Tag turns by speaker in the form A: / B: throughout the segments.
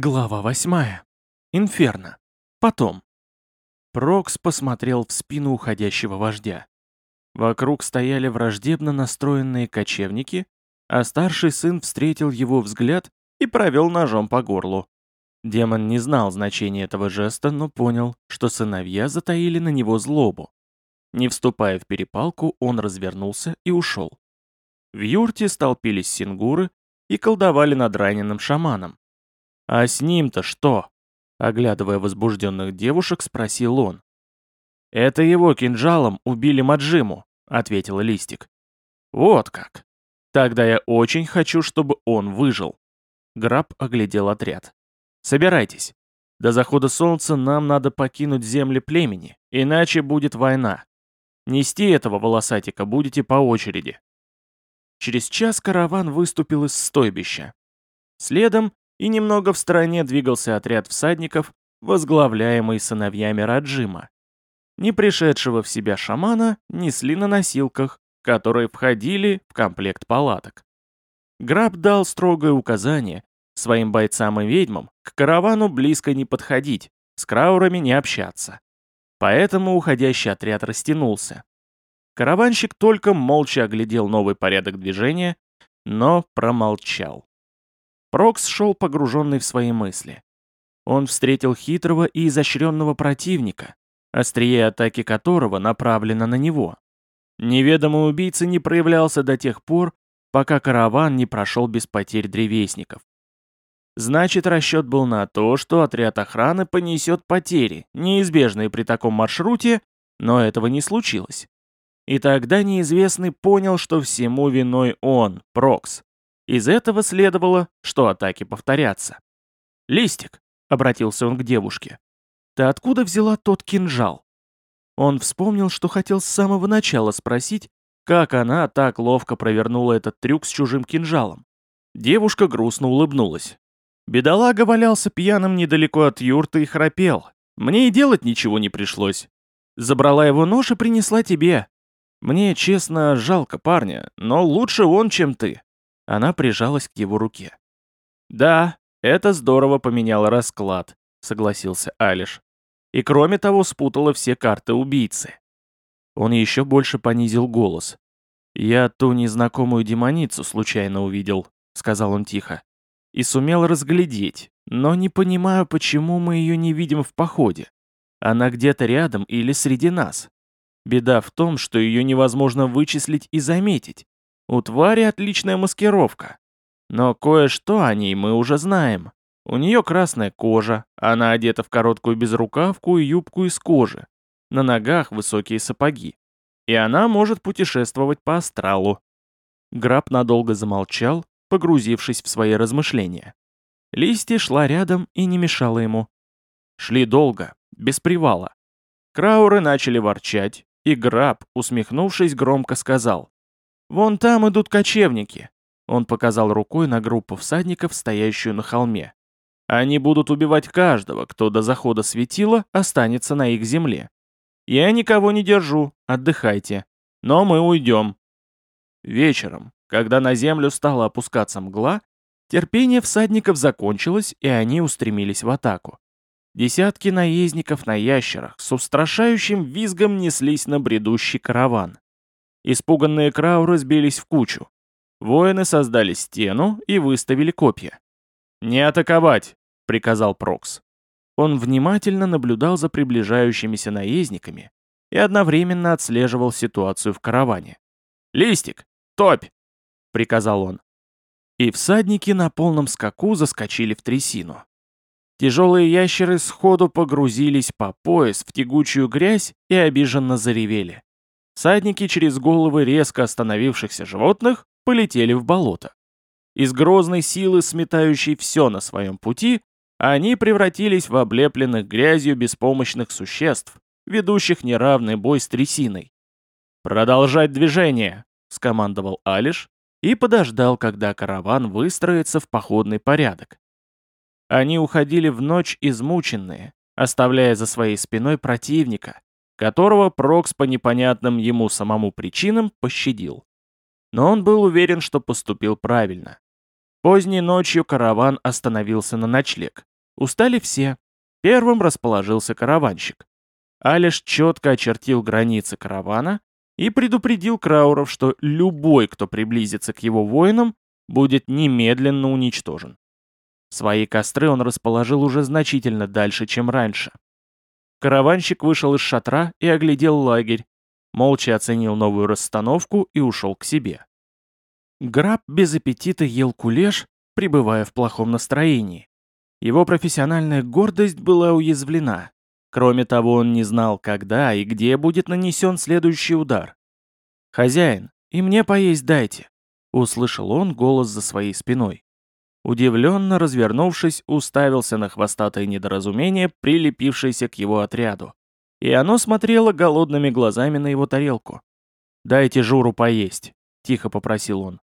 A: Глава восьмая. Инферно. Потом. Прокс посмотрел в спину уходящего вождя. Вокруг стояли враждебно настроенные кочевники, а старший сын встретил его взгляд и провел ножом по горлу. Демон не знал значения этого жеста, но понял, что сыновья затаили на него злобу. Не вступая в перепалку, он развернулся и ушел. В юрте столпились сингуры и колдовали над раненым шаманом. «А с ним-то что?» Оглядывая возбужденных девушек, спросил он. «Это его кинжалом убили Маджиму», — ответил Листик. «Вот как. Тогда я очень хочу, чтобы он выжил». Граб оглядел отряд. «Собирайтесь. До захода солнца нам надо покинуть земли племени, иначе будет война. Нести этого волосатика будете по очереди». Через час караван выступил из стойбища. Следом и немного в стороне двигался отряд всадников, возглавляемый сыновьями Раджима. Не пришедшего в себя шамана несли на носилках, которые входили в комплект палаток. Граб дал строгое указание своим бойцам и ведьмам к каравану близко не подходить, с краурами не общаться. Поэтому уходящий отряд растянулся. Караванщик только молча оглядел новый порядок движения, но промолчал. Прокс шел погруженный в свои мысли. Он встретил хитрого и изощренного противника, острие атаки которого направлено на него. Неведомый убийца не проявлялся до тех пор, пока караван не прошел без потерь древесников. Значит, расчет был на то, что отряд охраны понесет потери, неизбежные при таком маршруте, но этого не случилось. И тогда неизвестный понял, что всему виной он, Прокс. Из этого следовало, что атаки повторятся. «Листик», — обратился он к девушке, — «ты откуда взяла тот кинжал?» Он вспомнил, что хотел с самого начала спросить, как она так ловко провернула этот трюк с чужим кинжалом. Девушка грустно улыбнулась. Бедолага валялся пьяным недалеко от юрты и храпел. Мне и делать ничего не пришлось. Забрала его нож и принесла тебе. Мне, честно, жалко парня, но лучше он, чем ты. Она прижалась к его руке. «Да, это здорово поменяло расклад», — согласился Алиш. «И кроме того спутала все карты убийцы». Он еще больше понизил голос. «Я ту незнакомую демоницу случайно увидел», — сказал он тихо. «И сумел разглядеть, но не понимаю, почему мы ее не видим в походе. Она где-то рядом или среди нас. Беда в том, что ее невозможно вычислить и заметить. У твари отличная маскировка. Но кое-что о ней мы уже знаем. У нее красная кожа, она одета в короткую безрукавку и юбку из кожи. На ногах высокие сапоги. И она может путешествовать по астралу. Граб надолго замолчал, погрузившись в свои размышления. Листья шла рядом и не мешала ему. Шли долго, без привала. Крауры начали ворчать, и Граб, усмехнувшись, громко сказал. «Вон там идут кочевники!» Он показал рукой на группу всадников, стоящую на холме. «Они будут убивать каждого, кто до захода светила останется на их земле. Я никого не держу, отдыхайте. Но мы уйдем». Вечером, когда на землю стала опускаться мгла, терпение всадников закончилось, и они устремились в атаку. Десятки наездников на ящерах с устрашающим визгом неслись на бредущий караван. Испуганные крауры сбились в кучу. Воины создали стену и выставили копья. «Не атаковать!» — приказал Прокс. Он внимательно наблюдал за приближающимися наездниками и одновременно отслеживал ситуацию в караване. «Листик! Топь!» — приказал он. И всадники на полном скаку заскочили в трясину. Тяжелые ящеры сходу погрузились по пояс в тягучую грязь и обиженно заревели. Садники через головы резко остановившихся животных полетели в болото. Из грозной силы, сметающей все на своем пути, они превратились в облепленных грязью беспомощных существ, ведущих неравный бой с трясиной. «Продолжать движение!» — скомандовал Алиш и подождал, когда караван выстроится в походный порядок. Они уходили в ночь измученные, оставляя за своей спиной противника, которого Прокс по непонятным ему самому причинам пощадил. Но он был уверен, что поступил правильно. Поздней ночью караван остановился на ночлег. Устали все. Первым расположился караванщик. Алиш четко очертил границы каравана и предупредил Крауров, что любой, кто приблизится к его воинам, будет немедленно уничтожен. Свои костры он расположил уже значительно дальше, чем раньше. Караванщик вышел из шатра и оглядел лагерь, молча оценил новую расстановку и ушел к себе. Граб без аппетита ел кулеш, пребывая в плохом настроении. Его профессиональная гордость была уязвлена. Кроме того, он не знал, когда и где будет нанесен следующий удар. «Хозяин, и мне поесть дайте», — услышал он голос за своей спиной. Удивленно развернувшись, уставился на хвостатое недоразумение, прилепившееся к его отряду. И оно смотрело голодными глазами на его тарелку. «Дайте Журу поесть», — тихо попросил он.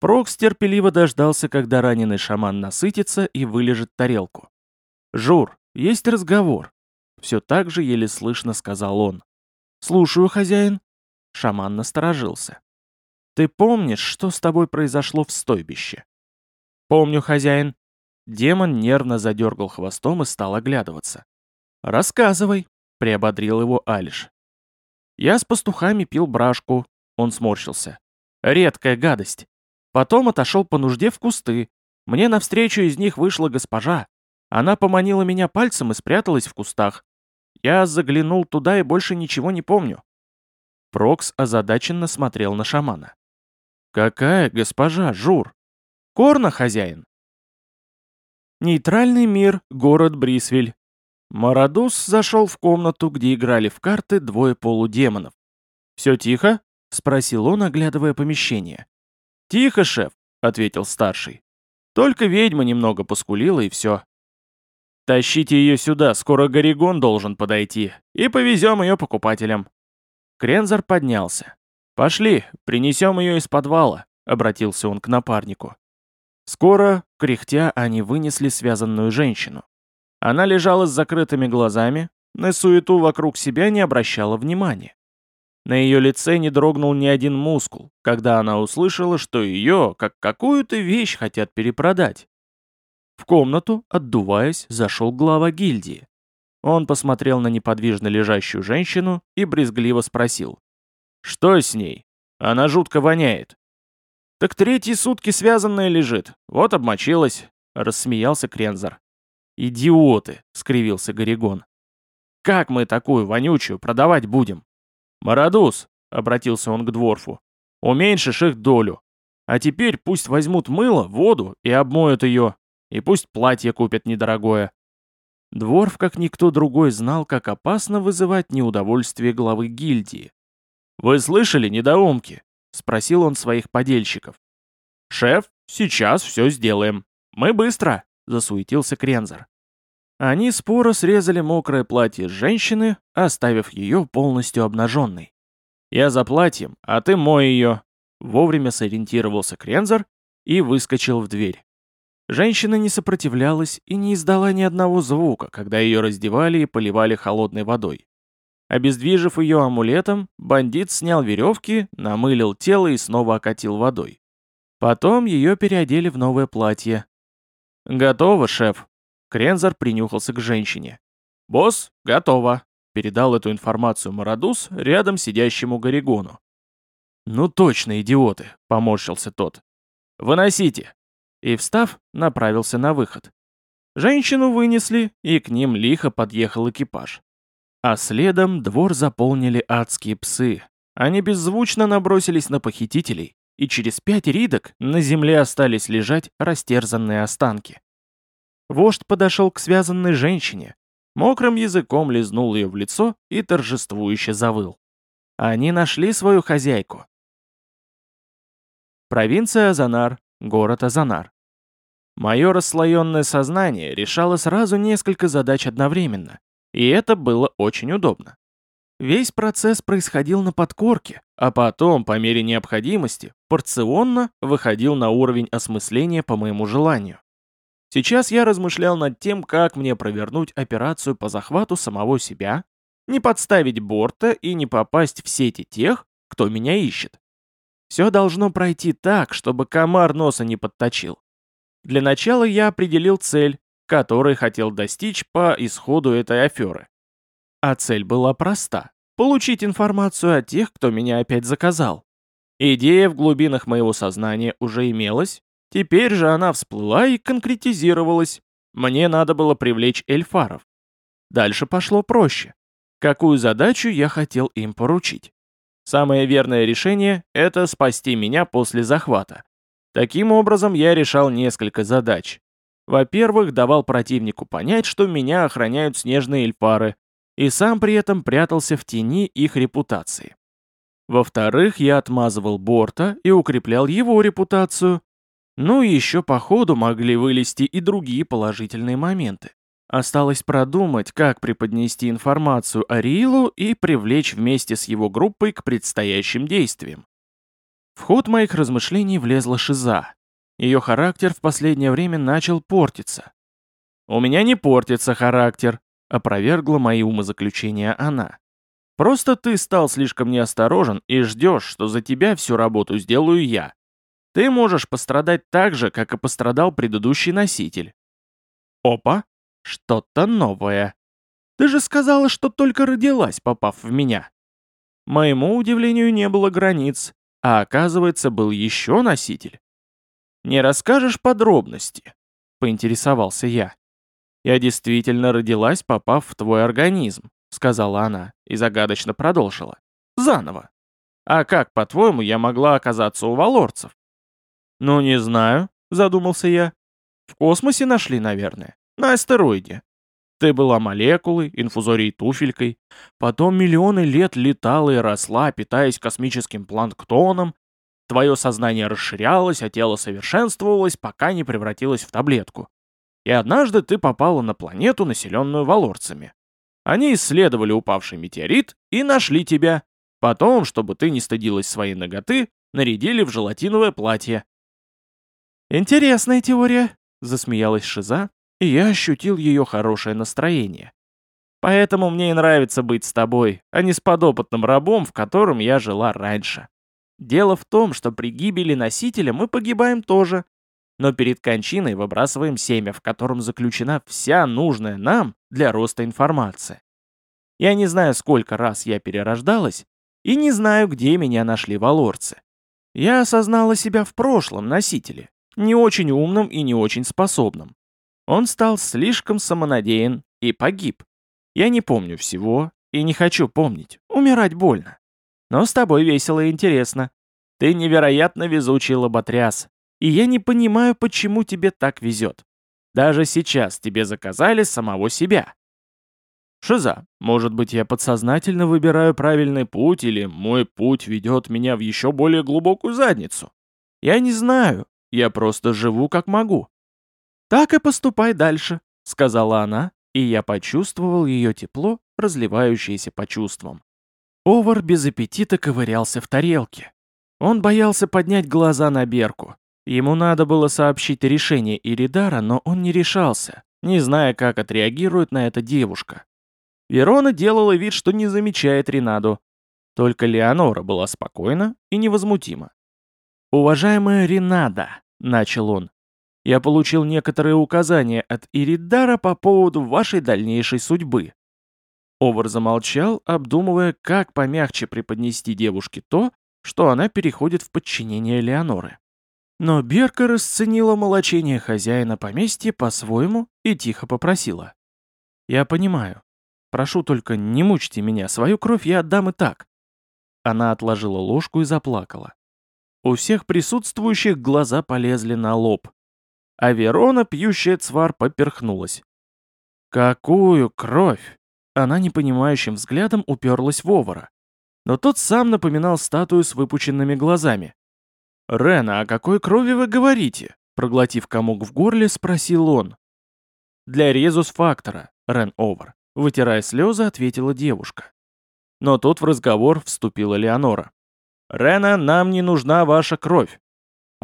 A: Прокс терпеливо дождался, когда раненый шаман насытится и вылежит тарелку. «Жур, есть разговор», — все так же еле слышно сказал он. «Слушаю, хозяин». Шаман насторожился. «Ты помнишь, что с тобой произошло в стойбище?» «Помню, хозяин». Демон нервно задергал хвостом и стал оглядываться. «Рассказывай», — приободрил его Алиш. «Я с пастухами пил брашку», — он сморщился. «Редкая гадость. Потом отошел по нужде в кусты. Мне навстречу из них вышла госпожа. Она поманила меня пальцем и спряталась в кустах. Я заглянул туда и больше ничего не помню. Прокс озадаченно смотрел на шамана. «Какая госпожа, Жур?» «Корна, хозяин». Нейтральный мир, город Брисвель. Марадус зашел в комнату, где играли в карты двое полудемонов. «Все тихо?» — спросил он, оглядывая помещение. «Тихо, шеф», — ответил старший. «Только ведьма немного поскулила, и все». «Тащите ее сюда, скоро Горигон должен подойти, и повезем ее покупателям». Крензер поднялся. «Пошли, принесем ее из подвала», — обратился он к напарнику. Скоро, кряхтя, они вынесли связанную женщину. Она лежала с закрытыми глазами, на суету вокруг себя не обращала внимания. На ее лице не дрогнул ни один мускул, когда она услышала, что ее, как какую-то вещь, хотят перепродать. В комнату, отдуваясь, зашел глава гильдии. Он посмотрел на неподвижно лежащую женщину и брезгливо спросил. «Что с ней? Она жутко воняет». «Так третьи сутки связанная лежит. Вот обмочилась», — рассмеялся Крензер. «Идиоты!» — скривился Горигон. «Как мы такую вонючую продавать будем?» «Марадус», — обратился он к дворфу, — «уменьшишь их долю. А теперь пусть возьмут мыло, воду и обмоют ее, и пусть платье купят недорогое». Дворф, как никто другой, знал, как опасно вызывать неудовольствие главы гильдии. «Вы слышали, недоумки?» — спросил он своих подельщиков. «Шеф, сейчас все сделаем. Мы быстро!» — засуетился Крензер. Они споро срезали мокрое платье женщины, оставив ее полностью обнаженной. «Я за платьем, а ты мой ее!» Вовремя сориентировался Крензер и выскочил в дверь. Женщина не сопротивлялась и не издала ни одного звука, когда ее раздевали и поливали холодной водой. Обездвижив ее амулетом, бандит снял веревки, намылил тело и снова окатил водой. Потом ее переодели в новое платье. «Готово, шеф», Крензар принюхался к женщине. «Босс, готово», — передал эту информацию Марадус рядом сидящему Горигону. «Ну точно, идиоты», — поморщился тот. «Выносите!» И, встав, направился на выход. Женщину вынесли, и к ним лихо подъехал экипаж. А следом двор заполнили адские псы. Они беззвучно набросились на похитителей, и через пять ридок на земле остались лежать растерзанные останки. Вождь подошел к связанной женщине, мокрым языком лизнул ее в лицо и торжествующе завыл. Они нашли свою хозяйку. Провинция Азанар, город Азанар. Мое расслоенное сознание решало сразу несколько задач одновременно, и это было очень удобно. Весь процесс происходил на подкорке, а потом, по мере необходимости, порционно выходил на уровень осмысления по моему желанию. Сейчас я размышлял над тем, как мне провернуть операцию по захвату самого себя, не подставить борта и не попасть в сети тех, кто меня ищет. Все должно пройти так, чтобы комар носа не подточил. Для начала я определил цель, которой хотел достичь по исходу этой аферы. А цель была проста – получить информацию о тех, кто меня опять заказал. Идея в глубинах моего сознания уже имелась, теперь же она всплыла и конкретизировалась. Мне надо было привлечь эльфаров. Дальше пошло проще. Какую задачу я хотел им поручить? Самое верное решение – это спасти меня после захвата. Таким образом, я решал несколько задач. Во-первых, давал противнику понять, что меня охраняют снежные эльфары, и сам при этом прятался в тени их репутации. Во-вторых, я отмазывал Борта и укреплял его репутацию. Ну и еще по ходу могли вылезти и другие положительные моменты. Осталось продумать, как преподнести информацию о Рилу и привлечь вместе с его группой к предстоящим действиям. В ход моих размышлений влезла Шиза. Ее характер в последнее время начал портиться. «У меня не портится характер», — опровергла мои умозаключения она. «Просто ты стал слишком неосторожен и ждешь, что за тебя всю работу сделаю я. Ты можешь пострадать так же, как и пострадал предыдущий носитель». «Опа!» Что-то новое. Ты же сказала, что только родилась, попав в меня. Моему удивлению не было границ, а оказывается, был еще носитель. Не расскажешь подробности? Поинтересовался я. Я действительно родилась, попав в твой организм, сказала она и загадочно продолжила. Заново. А как, по-твоему, я могла оказаться у валорцев? Ну, не знаю, задумался я. В космосе нашли, наверное. На астероиде. Ты была молекулой, инфузорией туфелькой, потом миллионы лет летала и росла, питаясь космическим планктоном, твое сознание расширялось, а тело совершенствовалось, пока не превратилось в таблетку. И однажды ты попала на планету, населенную валорцами. Они исследовали упавший метеорит и нашли тебя. Потом, чтобы ты не стыдилась своей ноготы, нарядили в желатиновое платье. «Интересная теория», — засмеялась Шиза, и я ощутил ее хорошее настроение. Поэтому мне и нравится быть с тобой, а не с подопытным рабом, в котором я жила раньше. Дело в том, что при гибели носителя мы погибаем тоже, но перед кончиной выбрасываем семя, в котором заключена вся нужная нам для роста информация. Я не знаю, сколько раз я перерождалась, и не знаю, где меня нашли валорцы. Я осознала себя в прошлом носителе, не очень умным и не очень способным. Он стал слишком самонадеян и погиб. Я не помню всего и не хочу помнить. Умирать больно. Но с тобой весело и интересно. Ты невероятно везучий лоботряс. И я не понимаю, почему тебе так везет. Даже сейчас тебе заказали самого себя. Шиза, может быть, я подсознательно выбираю правильный путь, или мой путь ведет меня в еще более глубокую задницу? Я не знаю, я просто живу как могу. «Так и поступай дальше», — сказала она, и я почувствовал ее тепло, разливающееся по чувствам. Овар без аппетита ковырялся в тарелке. Он боялся поднять глаза на Берку. Ему надо было сообщить решение Иридара, но он не решался, не зная, как отреагирует на это девушка. Верона делала вид, что не замечает Ренаду. Только Леонора была спокойна и невозмутима. «Уважаемая Ренада», — начал он, я получил некоторые указания от Иридара по поводу вашей дальнейшей судьбы». Овар замолчал, обдумывая, как помягче преподнести девушке то, что она переходит в подчинение Леоноры. Но Берка расценила молочение хозяина поместья по-своему и тихо попросила. «Я понимаю. Прошу только не мучьте меня, свою кровь я отдам и так». Она отложила ложку и заплакала. У всех присутствующих глаза полезли на лоб, а Верона, пьющая цвар, поперхнулась. «Какую кровь!» Она непонимающим взглядом уперлась в Овара. Но тот сам напоминал статую с выпученными глазами. «Рена, о какой крови вы говорите?» Проглотив комок в горле, спросил он. «Для резус-фактора, Рен Овар», вытирая слезы, ответила девушка. Но тут в разговор вступила Леонора. «Рена, нам не нужна ваша кровь.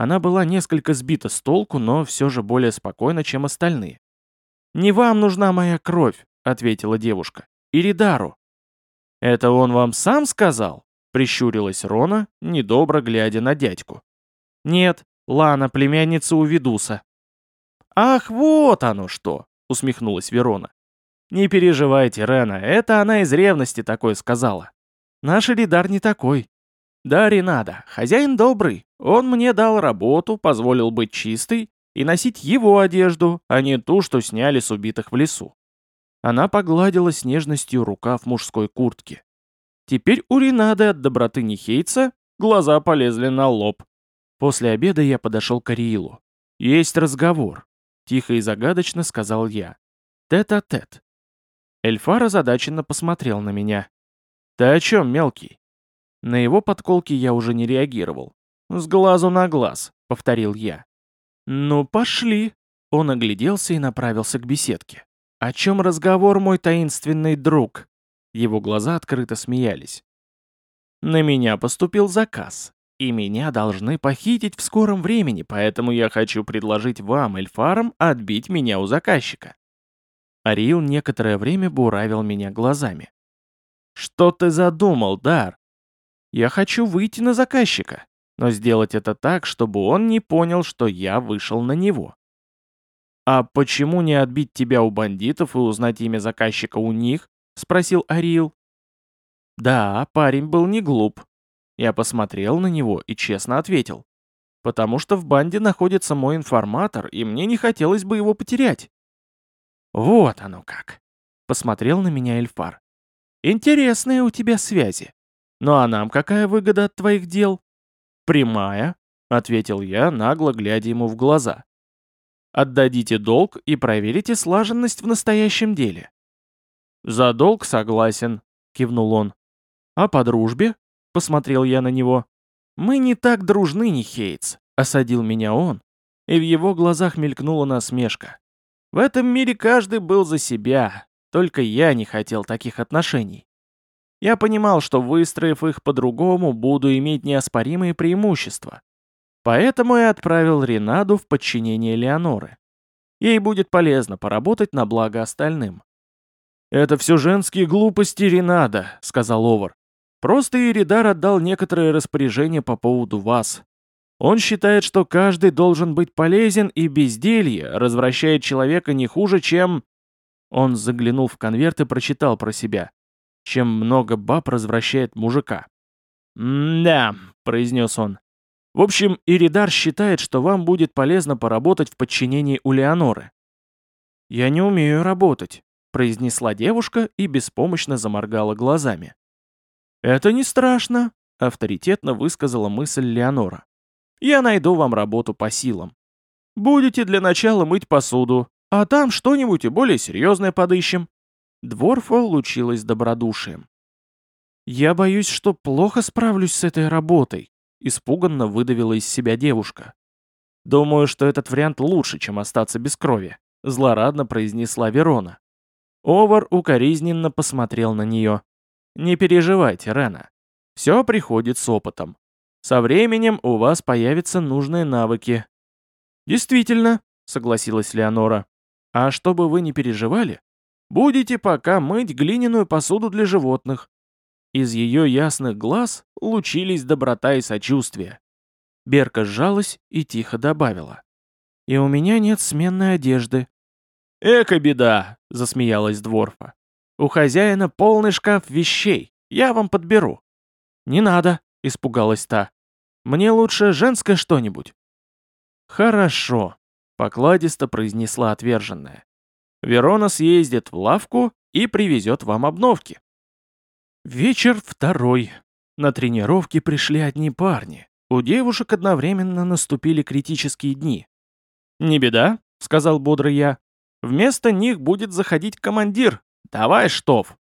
A: Она была несколько сбита с толку, но все же более спокойна, чем остальные. «Не вам нужна моя кровь», — ответила девушка. «Иридару». «Это он вам сам сказал?» — прищурилась Рона, недобро глядя на дядьку. «Нет, Лана, племянница у Ведуса». «Ах, вот оно что!» — усмехнулась Верона. «Не переживайте, Рена, это она из ревности такое сказала. Наш Ридар не такой. Да, Ренада, хозяин добрый. Он мне дал работу, позволил быть чистой и носить его одежду, а не ту, что сняли с убитых в лесу. Она погладила с нежностью рукав мужской куртки. Теперь у Ренады от доброты Нихейца глаза полезли на лоб. После обеда я подошел к Ариилу. «Есть разговор», — тихо и загадочно сказал я. «Тет-а-тет». -тет. Эльфар озадаченно посмотрел на меня. «Ты о чем, мелкий?» На его подколки я уже не реагировал. «С глазу на глаз», — повторил я. «Ну, пошли!» Он огляделся и направился к беседке. «О чем разговор, мой таинственный друг?» Его глаза открыто смеялись. «На меня поступил заказ, и меня должны похитить в скором времени, поэтому я хочу предложить вам, эльфарам, отбить меня у заказчика». Ариил некоторое время буравил меня глазами. «Что ты задумал, Дар?» «Я хочу выйти на заказчика но сделать это так, чтобы он не понял, что я вышел на него. «А почему не отбить тебя у бандитов и узнать имя заказчика у них?» — спросил Арил. Да, парень был не глуп. Я посмотрел на него и честно ответил. Потому что в банде находится мой информатор, и мне не хотелось бы его потерять. Вот оно как. Посмотрел на меня Эльфар. Интересные у тебя связи. Ну а нам какая выгода от твоих дел? «Прямая», — ответил я, нагло глядя ему в глаза. «Отдадите долг и проверите слаженность в настоящем деле». «За долг согласен», — кивнул он. «А по дружбе?» — посмотрел я на него. «Мы не так дружны, не Хейтс», — осадил меня он, и в его глазах мелькнула насмешка. «В этом мире каждый был за себя, только я не хотел таких отношений. Я понимал, что выстроив их по-другому, буду иметь неоспоримые преимущества. Поэтому я отправил Ренаду в подчинение Леоноры. Ей будет полезно поработать на благо остальным. «Это все женские глупости Ренада», — сказал Овар. «Просто Иридар отдал некоторые распоряжения по поводу вас. Он считает, что каждый должен быть полезен, и безделье развращает человека не хуже, чем...» Он заглянул в конверт и прочитал про себя чем много баб развращает мужика. «Да», — произнес он. «В общем, Иридар считает, что вам будет полезно поработать в подчинении у Леоноры». «Я не умею работать», — произнесла девушка и беспомощно заморгала глазами. «Это не страшно», — авторитетно высказала мысль Леонора. «Я найду вам работу по силам. Будете для начала мыть посуду, а там что-нибудь и более серьезное подыщем. Дворфа лучилась добродушием. «Я боюсь, что плохо справлюсь с этой работой», — испуганно выдавила из себя девушка. «Думаю, что этот вариант лучше, чем остаться без крови», — злорадно произнесла Верона. Овар укоризненно посмотрел на нее. «Не переживайте, Рена. Все приходит с опытом. Со временем у вас появятся нужные навыки». «Действительно», — согласилась Леонора. «А чтобы вы не переживали, Будете пока мыть глиняную посуду для животных». Из ее ясных глаз лучились доброта и сочувствие. Берка сжалась и тихо добавила. «И у меня нет сменной одежды». «Эка беда!» — засмеялась Дворфа. «У хозяина полный шкаф вещей. Я вам подберу». «Не надо», — испугалась та. «Мне лучше женское что-нибудь». «Хорошо», — покладисто произнесла отверженная. Верона съездит в лавку и привезет вам обновки. Вечер второй. На тренировке пришли одни парни. У девушек одновременно наступили критические дни. «Не беда», — сказал бодро я. «Вместо них будет заходить командир. Давай, Штоф».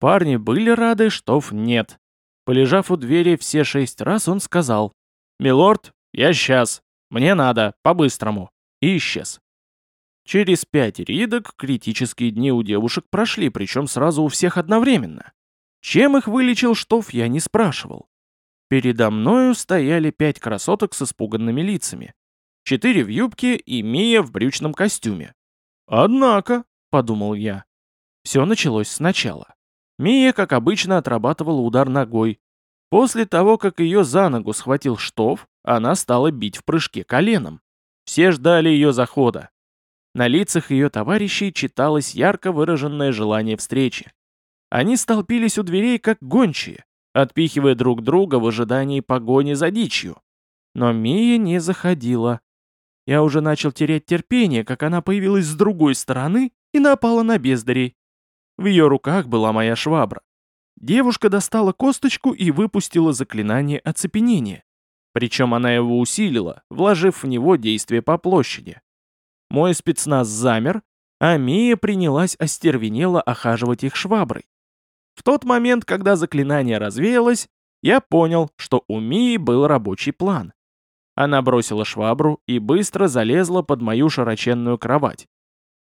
A: Парни были рады, Штоф нет. Полежав у двери все шесть раз, он сказал. «Милорд, я сейчас. Мне надо, по-быстрому». И исчез. Через пять ридок критические дни у девушек прошли, причем сразу у всех одновременно. Чем их вылечил Штоф, я не спрашивал. Передо мною стояли пять красоток с испуганными лицами. Четыре в юбке и Мия в брючном костюме. «Однако», — подумал я, — все началось сначала. Мия, как обычно, отрабатывала удар ногой. После того, как ее за ногу схватил Штоф, она стала бить в прыжке коленом. Все ждали ее захода. На лицах ее товарищей читалось ярко выраженное желание встречи. Они столпились у дверей, как гончие, отпихивая друг друга в ожидании погони за дичью. Но Мия не заходила. Я уже начал терять терпение, как она появилась с другой стороны и напала на бездарей. В ее руках была моя швабра. Девушка достала косточку и выпустила заклинание оцепенения. Причем она его усилила, вложив в него действие по площади. Мой спецназ замер, а Мия принялась остервенело охаживать их шваброй. В тот момент, когда заклинание развеялось, я понял, что у Мии был рабочий план. Она бросила швабру и быстро залезла под мою широченную кровать.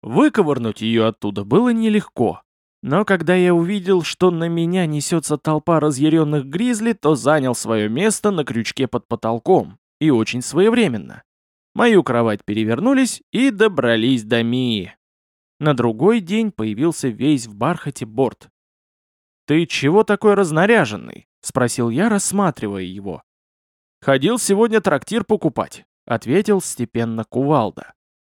A: Выковырнуть ее оттуда было нелегко. Но когда я увидел, что на меня несется толпа разъяренных гризли, то занял свое место на крючке под потолком. И очень своевременно. Мою кровать перевернулись и добрались до Мии. На другой день появился весь в бархате борт. «Ты чего такой разнаряженный?» — спросил я, рассматривая его. «Ходил сегодня трактир покупать», — ответил степенно Кувалда.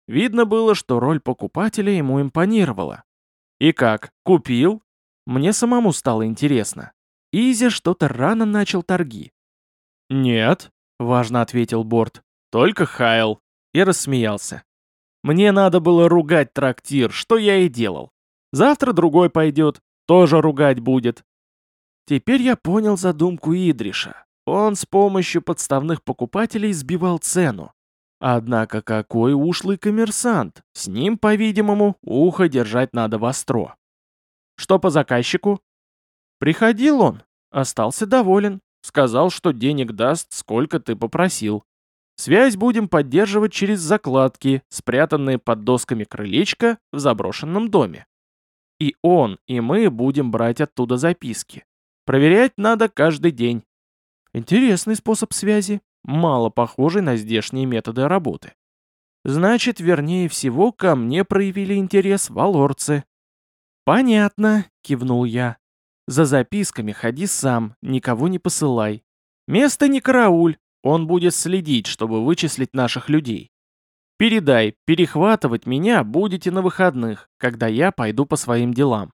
A: Видно было, что роль покупателя ему импонировала. «И как, купил?» Мне самому стало интересно. Изи что-то рано начал торги. «Нет», — важно ответил Борт, — «только Хайл». И рассмеялся. «Мне надо было ругать трактир, что я и делал. Завтра другой пойдет, тоже ругать будет. Теперь я понял задумку Идриша. Он с помощью подставных покупателей сбивал цену. Однако какой ушлый коммерсант. С ним, по-видимому, ухо держать надо востро. Что по заказчику? Приходил он, остался доволен. Сказал, что денег даст, сколько ты попросил. Связь будем поддерживать через закладки, спрятанные под досками крылечка в заброшенном доме. И он, и мы будем брать оттуда записки. Проверять надо каждый день. Интересный способ связи, мало похожий на здешние методы работы. Значит, вернее всего, ко мне проявили интерес валорцы. «Понятно», — кивнул я. «За записками ходи сам, никого не посылай. Место не карауль, он будет следить, чтобы вычислить наших людей. Передай, перехватывать меня будете на выходных, когда я пойду по своим делам.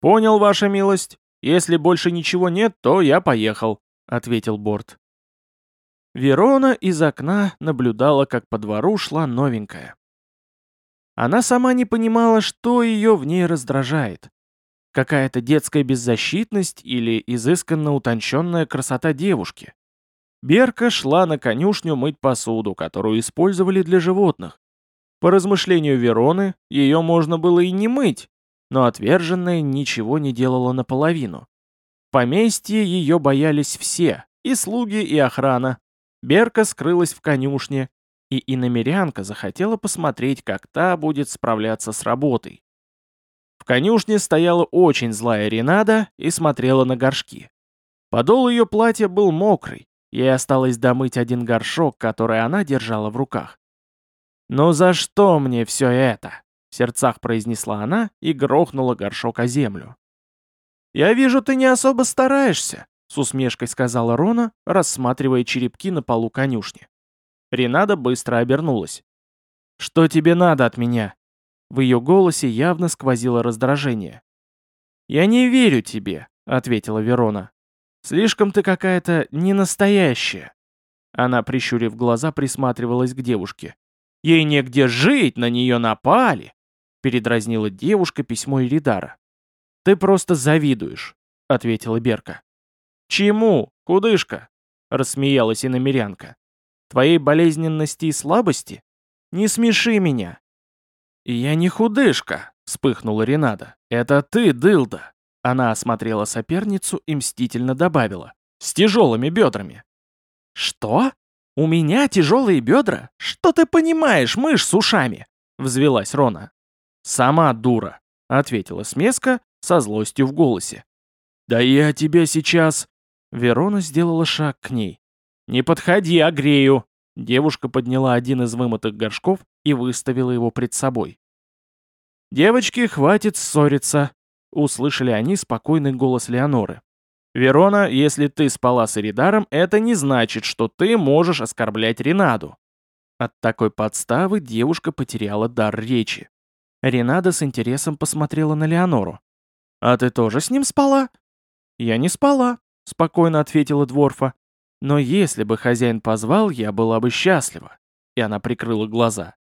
A: Понял, ваша милость. Если больше ничего нет, то я поехал, ответил Борт. Верона из окна наблюдала, как по двору шла новенькая. Она сама не понимала, что ее в ней раздражает. Какая-то детская беззащитность или изысканно утонченная красота девушки. Берка шла на конюшню мыть посуду, которую использовали для животных. По размышлению Вероны, ее можно было и не мыть, но отверженная ничего не делала наполовину. В поместье ее боялись все, и слуги, и охрана. Берка скрылась в конюшне, и иномерянка захотела посмотреть, как та будет справляться с работой. В конюшне стояла очень злая Ренада и смотрела на горшки. Подол ее платья был мокрый, Ей осталось домыть один горшок, который она держала в руках. «Ну за что мне все это?» — в сердцах произнесла она и грохнула горшок о землю. «Я вижу, ты не особо стараешься», — с усмешкой сказала Рона, рассматривая черепки на полу конюшни. Ренада быстро обернулась. «Что тебе надо от меня?» В ее голосе явно сквозило раздражение. «Я не верю тебе», — ответила Верона. Слишком ты какая-то ненастоящая. Она, прищурив глаза, присматривалась к девушке. Ей негде жить, на нее напали. Передразнила девушка письмо Иридара. Ты просто завидуешь, ответила Берка. Чему, худышка? Рассмеялась иномерянка. Твоей болезненности и слабости? Не смеши меня. Я не худышка, вспыхнула Ренада. Это ты, дылда. Она осмотрела соперницу и мстительно добавила. «С тяжелыми бедрами». «Что? У меня тяжелые бедра? Что ты понимаешь, мышь с ушами?» Взвелась Рона. «Сама дура», — ответила смеска со злостью в голосе. «Да я тебя сейчас...» Верона сделала шаг к ней. «Не подходи, огрею!» Девушка подняла один из вымытых горшков и выставила его пред собой. «Девочки, хватит ссориться. Услышали они спокойный голос Леоноры. «Верона, если ты спала с Эридаром, это не значит, что ты можешь оскорблять Ренаду». От такой подставы девушка потеряла дар речи. Ренада с интересом посмотрела на Леонору. «А ты тоже с ним спала?» «Я не спала», — спокойно ответила Дворфа. «Но если бы хозяин позвал, я была бы счастлива». И она прикрыла глаза.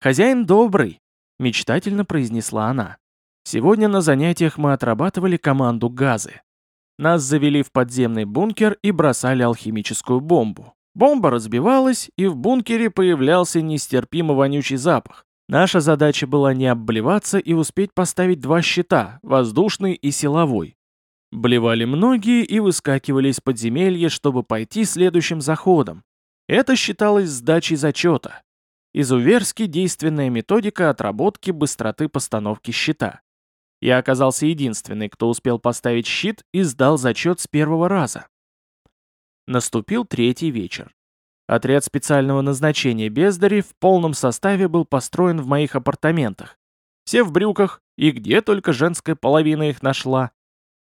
A: «Хозяин добрый», — мечтательно произнесла она. «Сегодня на занятиях мы отрабатывали команду газы. Нас завели в подземный бункер и бросали алхимическую бомбу. Бомба разбивалась, и в бункере появлялся нестерпимо вонючий запах. Наша задача была не обблеваться и успеть поставить два щита, воздушный и силовой. Блевали многие и выскакивали из подземелья, чтобы пойти следующим заходом. Это считалось сдачей зачета. Изуверски действенная методика отработки быстроты постановки щита. Я оказался единственный, кто успел поставить щит и сдал зачет с первого раза. Наступил третий вечер. Отряд специального назначения Бездари в полном составе был построен в моих апартаментах. Все в брюках, и где только женская половина их нашла.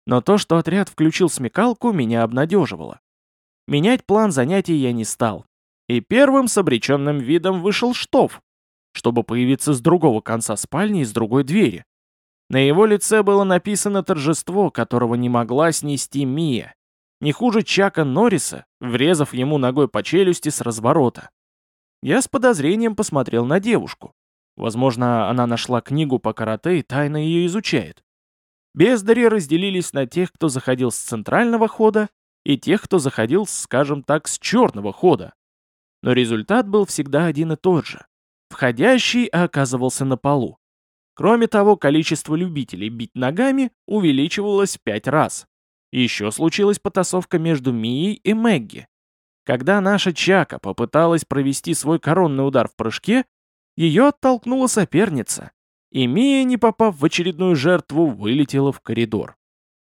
A: Но то, что отряд включил смекалку, меня обнадеживало. Менять план занятий я не стал. И первым с обреченным видом вышел Штоф, чтобы появиться с другого конца спальни и с другой двери. На его лице было написано торжество, которого не могла снести Мия. Не хуже Чака Норриса, врезав ему ногой по челюсти с разворота. Я с подозрением посмотрел на девушку. Возможно, она нашла книгу по карате и тайно ее изучает. Бездари разделились на тех, кто заходил с центрального хода, и тех, кто заходил, скажем так, с черного хода. Но результат был всегда один и тот же. Входящий оказывался на полу. Кроме того, количество любителей бить ногами увеличивалось в пять раз. Еще случилась потасовка между Мией и Мэгги. Когда наша Чака попыталась провести свой коронный удар в прыжке, ее оттолкнула соперница, и Мия, не попав в очередную жертву, вылетела в коридор.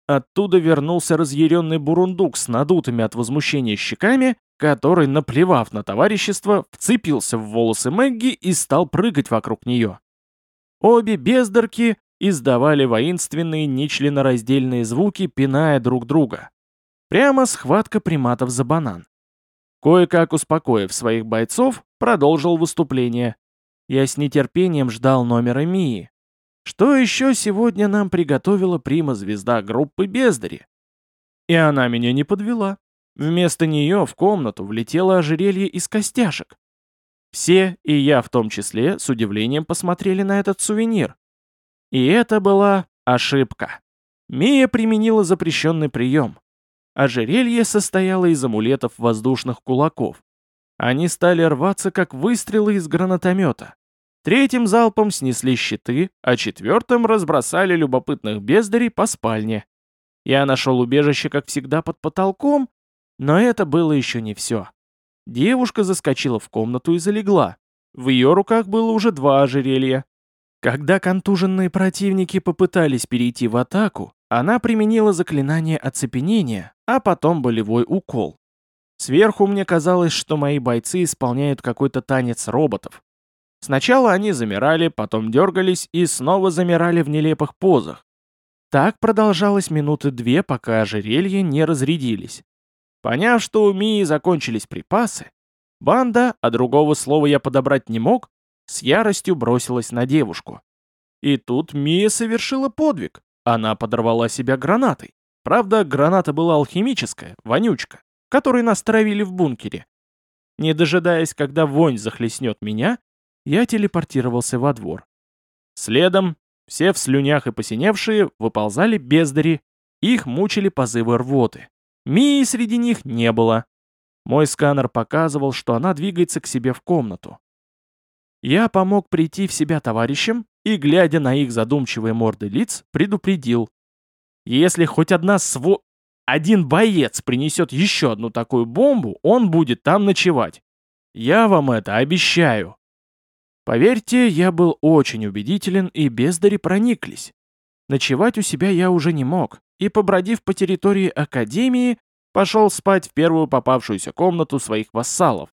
A: Оттуда вернулся разъяренный бурундук с надутыми от возмущения щеками, который, наплевав на товарищество, вцепился в волосы Мэгги и стал прыгать вокруг нее. Обе бездарки издавали воинственные нечленораздельные звуки, пиная друг друга. Прямо схватка приматов за банан. Кое-как успокоив своих бойцов, продолжил выступление. Я с нетерпением ждал номера Мии. Что еще сегодня нам приготовила прима-звезда группы Бездари? И она меня не подвела. Вместо нее в комнату влетело ожерелье из костяшек. Все, и я в том числе, с удивлением посмотрели на этот сувенир. И это была ошибка. Мия применила запрещенный прием. Ожерелье состояло из амулетов воздушных кулаков. Они стали рваться, как выстрелы из гранатомета. Третьим залпом снесли щиты, а четвертым разбросали любопытных бездарей по спальне. Я нашел убежище, как всегда, под потолком, но это было еще не все. Девушка заскочила в комнату и залегла. В ее руках было уже два ожерелья. Когда контуженные противники попытались перейти в атаку, она применила заклинание оцепенения, а потом болевой укол. Сверху мне казалось, что мои бойцы исполняют какой-то танец роботов. Сначала они замирали, потом дергались и снова замирали в нелепых позах. Так продолжалось минуты две, пока ожерелья не разрядились. Поняв, что у Мии закончились припасы, банда, а другого слова я подобрать не мог, с яростью бросилась на девушку. И тут Мия совершила подвиг. Она подорвала себя гранатой. Правда, граната была алхимическая, вонючка, которой нас травили в бункере. Не дожидаясь, когда вонь захлестнет меня, я телепортировался во двор. Следом, все в слюнях и посиневшие, выползали бездари, их мучили позывы рвоты. Мии среди них не было. Мой сканер показывал, что она двигается к себе в комнату. Я помог прийти в себя товарищам и, глядя на их задумчивые морды лиц, предупредил. Если хоть одна сво... Один боец принесет еще одну такую бомбу, он будет там ночевать. Я вам это обещаю. Поверьте, я был очень убедителен, и бездари прониклись. Ночевать у себя я уже не мог, и, побродив по территории Академии, пошел спать в первую попавшуюся комнату своих вассалов.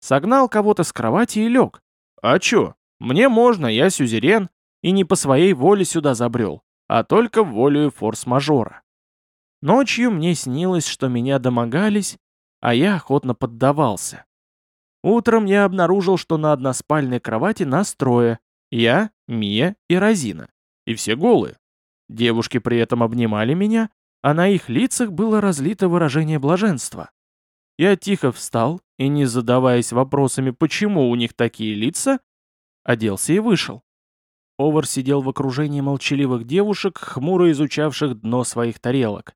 A: Согнал кого-то с кровати и лег. А чё? Мне можно, я сюзерен, и не по своей воле сюда забрел, а только волею форс-мажора. Ночью мне снилось, что меня домогались, а я охотно поддавался. Утром я обнаружил, что на односпальной кровати нас трое. Я, Мия и Розина. И все голые. Девушки при этом обнимали меня, а на их лицах было разлито выражение блаженства. Я тихо встал и, не задаваясь вопросами, почему у них такие лица, оделся и вышел. Повар сидел в окружении молчаливых девушек, хмуро изучавших дно своих тарелок.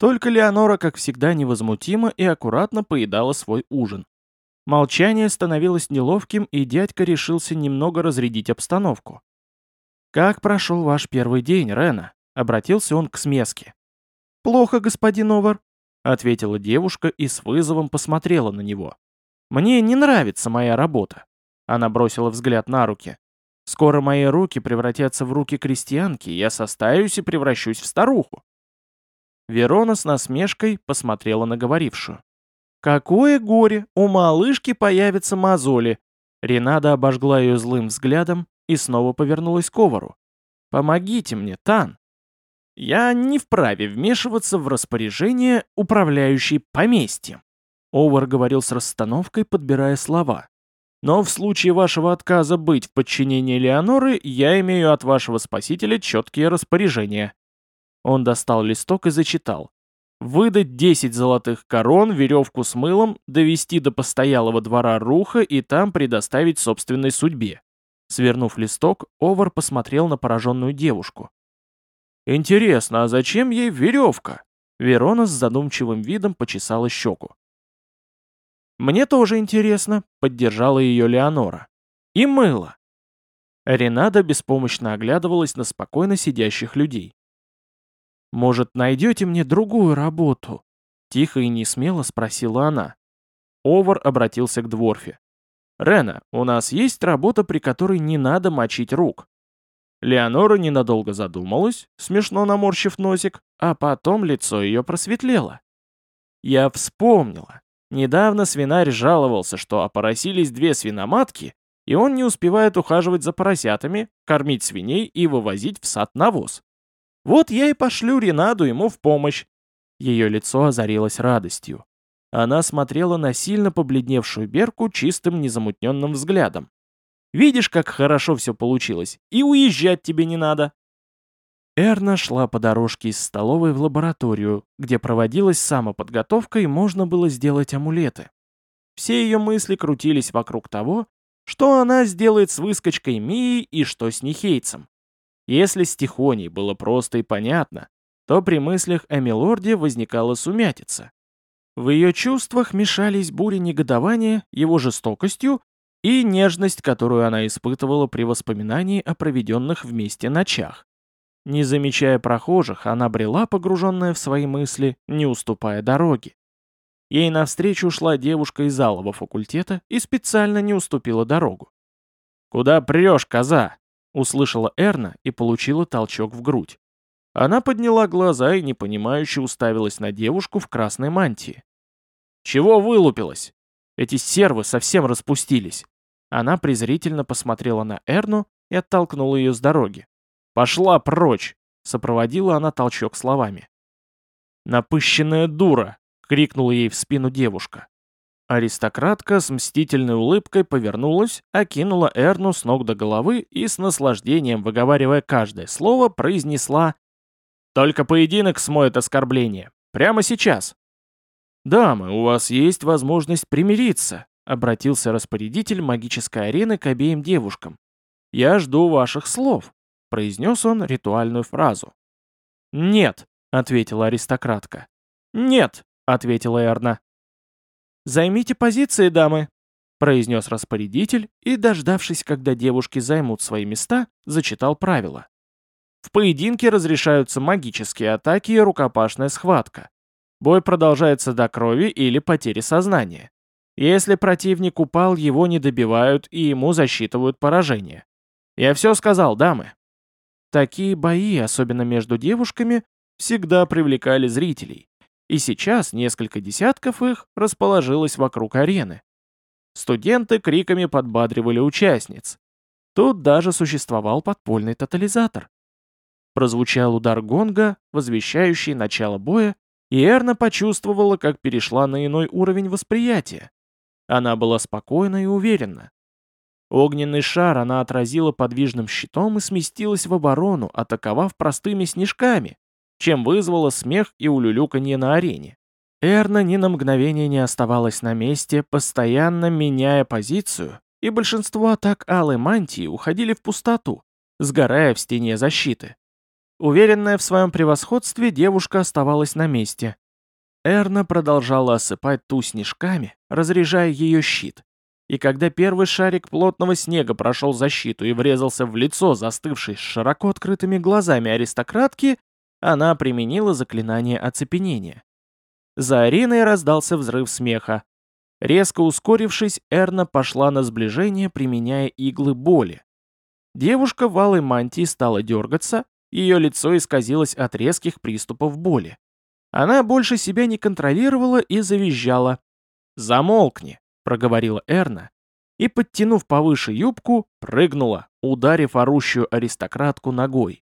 A: Только Леонора, как всегда, невозмутимо и аккуратно поедала свой ужин. Молчание становилось неловким, и дядька решился немного разрядить обстановку. «Как прошел ваш первый день, Рена?» — обратился он к смеске. «Плохо, господин Овар», — ответила девушка и с вызовом посмотрела на него. «Мне не нравится моя работа». Она бросила взгляд на руки. «Скоро мои руки превратятся в руки крестьянки, я состаюсь и превращусь в старуху». Верона с насмешкой посмотрела на говорившую. Какое горе, у малышки появятся мозоли. Ренада обожгла ее злым взглядом и снова повернулась к Овару. «Помогите мне, Тан!» «Я не вправе вмешиваться в распоряжение управляющей поместьем», Овар говорил с расстановкой, подбирая слова. «Но в случае вашего отказа быть в подчинении Леоноры, я имею от вашего спасителя четкие распоряжения». Он достал листок и зачитал выдать 10 золотых корон, веревку с мылом, довести до постоялого двора Руха и там предоставить собственной судьбе. Свернув листок, Овар посмотрел на пораженную девушку. «Интересно, а зачем ей веревка?» Верона с задумчивым видом почесала щеку. «Мне тоже интересно», — поддержала ее Леонора. «И мыло». Ренада беспомощно оглядывалась на спокойно сидящих людей. «Может, найдете мне другую работу?» Тихо и несмело спросила она. Овар обратился к Дворфе. «Рена, у нас есть работа, при которой не надо мочить рук». Леонора ненадолго задумалась, смешно наморщив носик, а потом лицо ее просветлело. Я вспомнила. Недавно свинарь жаловался, что опоросились две свиноматки, и он не успевает ухаживать за поросятами, кормить свиней и вывозить в сад навоз. Вот я и пошлю Ренаду ему в помощь. Ее лицо озарилось радостью. Она смотрела на сильно побледневшую Берку чистым незамутненным взглядом. «Видишь, как хорошо все получилось, и уезжать тебе не надо!» Эрна шла по дорожке из столовой в лабораторию, где проводилась самоподготовка и можно было сделать амулеты. Все ее мысли крутились вокруг того, что она сделает с выскочкой Мией и что с Нихейцем. Если с Тихоней было просто и понятно, то при мыслях о Милорде возникала сумятица. В ее чувствах мешались бури негодования, его жестокостью и нежность, которую она испытывала при воспоминании о проведенных вместе ночах. Не замечая прохожих, она брела, погруженная в свои мысли, не уступая дороги. Ей навстречу шла девушка из алого факультета и специально не уступила дорогу. «Куда прешь, коза?» Услышала Эрна и получила толчок в грудь. Она подняла глаза и непонимающе уставилась на девушку в красной мантии. «Чего вылупилась? Эти сервы совсем распустились». Она презрительно посмотрела на Эрну и оттолкнула ее с дороги. «Пошла прочь!» — сопроводила она толчок словами. «Напыщенная дура!» — крикнула ей в спину девушка. Аристократка с мстительной улыбкой повернулась, окинула Эрну с ног до головы и с наслаждением, выговаривая каждое слово, произнесла «Только поединок смоет оскорбление. Прямо сейчас». «Дамы, у вас есть возможность примириться», — обратился распорядитель магической арены к обеим девушкам. «Я жду ваших слов», — произнес он ритуальную фразу. «Нет», — ответила аристократка. «Нет», — ответила Эрна. «Займите позиции, дамы», — произнес распорядитель и, дождавшись, когда девушки займут свои места, зачитал правила. В поединке разрешаются магические атаки и рукопашная схватка. Бой продолжается до крови или потери сознания. Если противник упал, его не добивают и ему засчитывают поражение. Я все сказал, дамы. Такие бои, особенно между девушками, всегда привлекали зрителей и сейчас несколько десятков их расположилось вокруг арены. Студенты криками подбадривали участниц. Тут даже существовал подпольный тотализатор. Прозвучал удар гонга, возвещающий начало боя, и Эрна почувствовала, как перешла на иной уровень восприятия. Она была спокойна и уверена. Огненный шар она отразила подвижным щитом и сместилась в оборону, атаковав простыми снежками, чем вызвала смех и улюлюканье на арене. Эрна ни на мгновение не оставалась на месте, постоянно меняя позицию, и большинство атак алой мантии уходили в пустоту, сгорая в стене защиты. Уверенная в своем превосходстве, девушка оставалась на месте. Эрна продолжала осыпать ту снежками, разряжая ее щит. И когда первый шарик плотного снега прошел защиту и врезался в лицо застывшей с широко открытыми глазами аристократки, она применила заклинание оцепенения. За ареной раздался взрыв смеха. Резко ускорившись, Эрна пошла на сближение, применяя иглы боли. Девушка в алой мантии стала дергаться, ее лицо исказилось от резких приступов боли. Она больше себя не контролировала и завизжала. «Замолкни!» — проговорила Эрна, и, подтянув повыше юбку, прыгнула, ударив орущую аристократку ногой.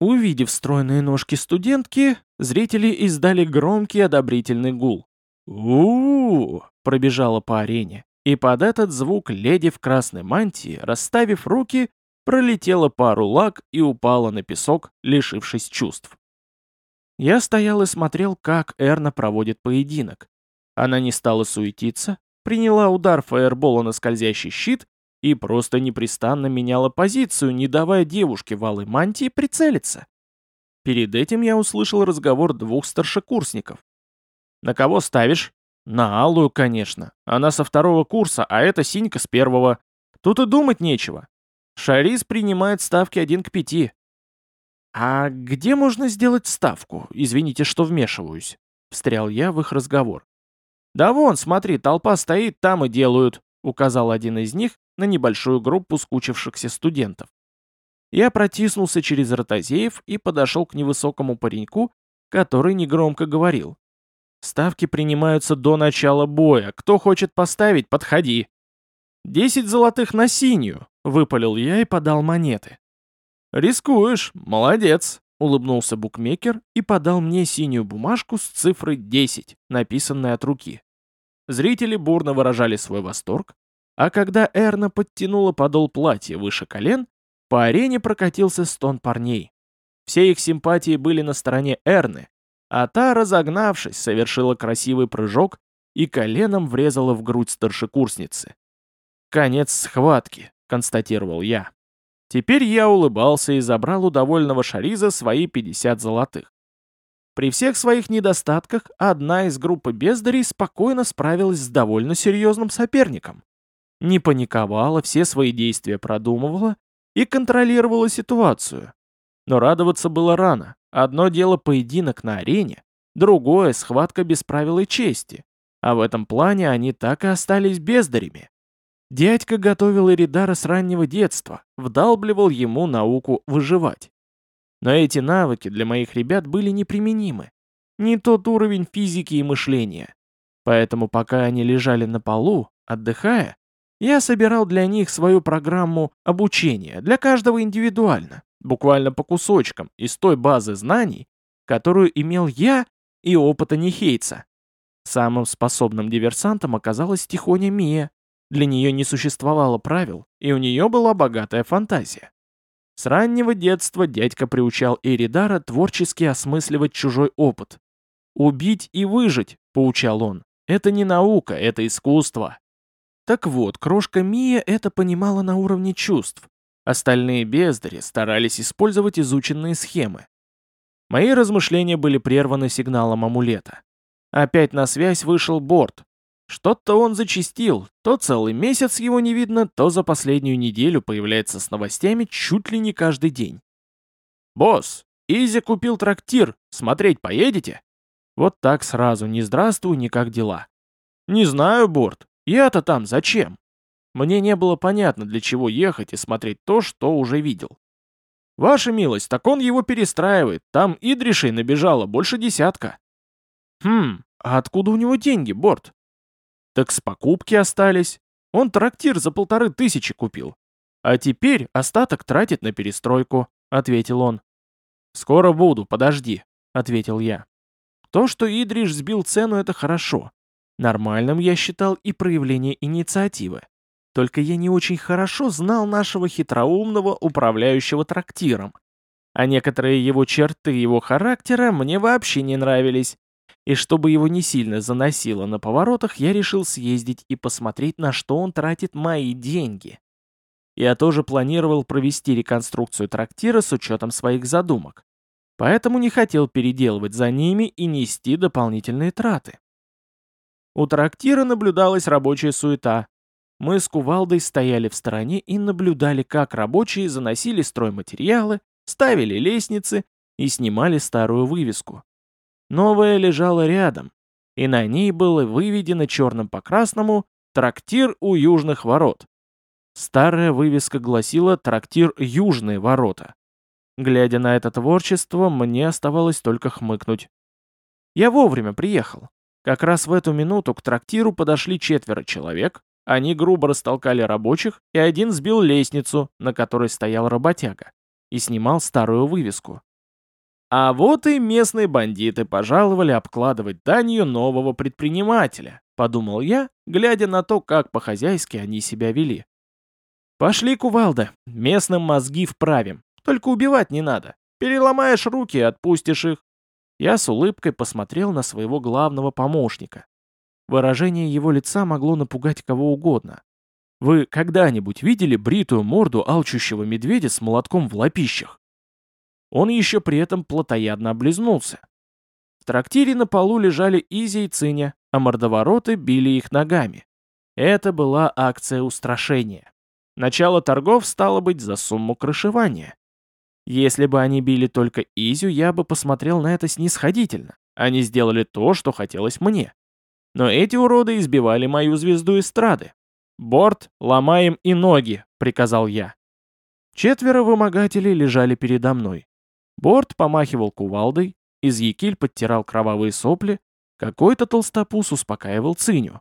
A: Увидев стройные ножки студентки, зрители издали громкий одобрительный гул. у, пробежала по арене, и под этот звук леди в красной мантии, расставив руки, пролетела пару лак и упала на песок, лишившись чувств. Я стоял и смотрел, как Эрна проводит поединок. Она не стала суетиться, приняла удар фаербола на скользящий щит и просто непрестанно меняла позицию, не давая девушке в алой мантии прицелиться. Перед этим я услышал разговор двух старшекурсников. «На кого ставишь?» «На алую, конечно. Она со второго курса, а это синька с первого. Тут и думать нечего. Шарис принимает ставки один к пяти». «А где можно сделать ставку? Извините, что вмешиваюсь». Встрял я в их разговор. «Да вон, смотри, толпа стоит, там и делают», — указал один из них на небольшую группу скучившихся студентов. Я протиснулся через ротозеев и подошел к невысокому пареньку, который негромко говорил. «Ставки принимаются до начала боя. Кто хочет поставить, подходи». «Десять золотых на синюю», — выпалил я и подал монеты. «Рискуешь, молодец», — улыбнулся букмекер и подал мне синюю бумажку с цифрой 10, написанной от руки. Зрители бурно выражали свой восторг, а когда Эрна подтянула подол платья выше колен, по арене прокатился стон парней. Все их симпатии были на стороне Эрны, а та, разогнавшись, совершила красивый прыжок и коленом врезала в грудь старшекурсницы. «Конец схватки», — констатировал я. Теперь я улыбался и забрал у довольного Шариза свои 50 золотых. При всех своих недостатках одна из группы бездарей спокойно справилась с довольно серьезным соперником не паниковала, все свои действия продумывала и контролировала ситуацию. Но радоваться было рано. Одно дело поединок на арене, другое — схватка без правил и чести. А в этом плане они так и остались бездарями. Дядька готовил Эридара с раннего детства, вдалбливал ему науку выживать. Но эти навыки для моих ребят были неприменимы. Не тот уровень физики и мышления. Поэтому пока они лежали на полу, отдыхая, я собирал для них свою программу обучения, для каждого индивидуально, буквально по кусочкам, из той базы знаний, которую имел я и опыта Нихейца. Самым способным диверсантом оказалась Тихоня Мия. Для нее не существовало правил, и у нее была богатая фантазия. С раннего детства дядька приучал Эридара творчески осмысливать чужой опыт. «Убить и выжить», — поучал он, — «это не наука, это искусство». Так вот, крошка Мия это понимала на уровне чувств. Остальные бездари старались использовать изученные схемы. Мои размышления были прерваны сигналом амулета. Опять на связь вышел борт. Что-то он зачистил, то целый месяц его не видно, то за последнюю неделю появляется с новостями чуть ли не каждый день. «Босс, Изи купил трактир, смотреть поедете?» Вот так сразу, не здравствуй, ни как дела. «Не знаю, Борт, я-то там зачем? Мне не было понятно, для чего ехать и смотреть то, что уже видел. Ваша милость, так он его перестраивает. Там Идришей набежало больше десятка. Хм, а откуда у него деньги, Борт? Так с покупки остались. Он трактир за полторы тысячи купил. А теперь остаток тратит на перестройку, ответил он. Скоро буду, подожди, ответил я. То, что Идриш сбил цену, это хорошо. Нормальным я считал и проявление инициативы. Только я не очень хорошо знал нашего хитроумного управляющего трактиром, а некоторые его черты его характера мне вообще не нравились. И чтобы его не сильно заносило на поворотах, я решил съездить и посмотреть, на что он тратит мои деньги. Я тоже планировал провести реконструкцию трактира с учетом своих задумок. Поэтому не хотел переделывать за ними и нести дополнительные траты. У трактира наблюдалась рабочая суета. Мы с кувалдой стояли в стороне и наблюдали, как рабочие заносили стройматериалы, ставили лестницы и снимали старую вывеску. Новая лежала рядом, и на ней было выведено черным по красному «Трактир у южных ворот». Старая вывеска гласила «Трактир Южные ворота». Глядя на это творчество, мне оставалось только хмыкнуть. Я вовремя приехал. Как раз в эту минуту к трактиру подошли четверо человек, они грубо растолкали рабочих, и один сбил лестницу, на которой стоял работяга и снимал старую вывеску. А вот и местные бандиты пожаловали обкладывать данью нового предпринимателя, подумал я, глядя на то, как по-хозяйски они себя вели. Пошли, кувалда, местным мозги вправим, только убивать не надо. Переломаешь руки и отпустишь их. Я с улыбкой посмотрел на своего главного помощника. Выражение его лица могло напугать кого угодно. Вы когда-нибудь видели бритую морду алчущего медведя с молотком в лапищах? Он еще при этом плотоядно облизнулся. В трактире на полу лежали Изи и Циня, а мордовороты били их ногами. Это была акция устрашения. Начало торгов стало быть за сумму крышевания. Если бы они били только Изю, я бы посмотрел на это снисходительно. Они сделали то, что хотелось мне. Но эти уроды избивали мою звезду эстрады. «Борт, ломаем и ноги», — приказал я. Четверо вымогателей лежали передо мной. Борт помахивал кувалдой, Изъякиль подтирал кровавые сопли, какой-то толстопус успокаивал циню.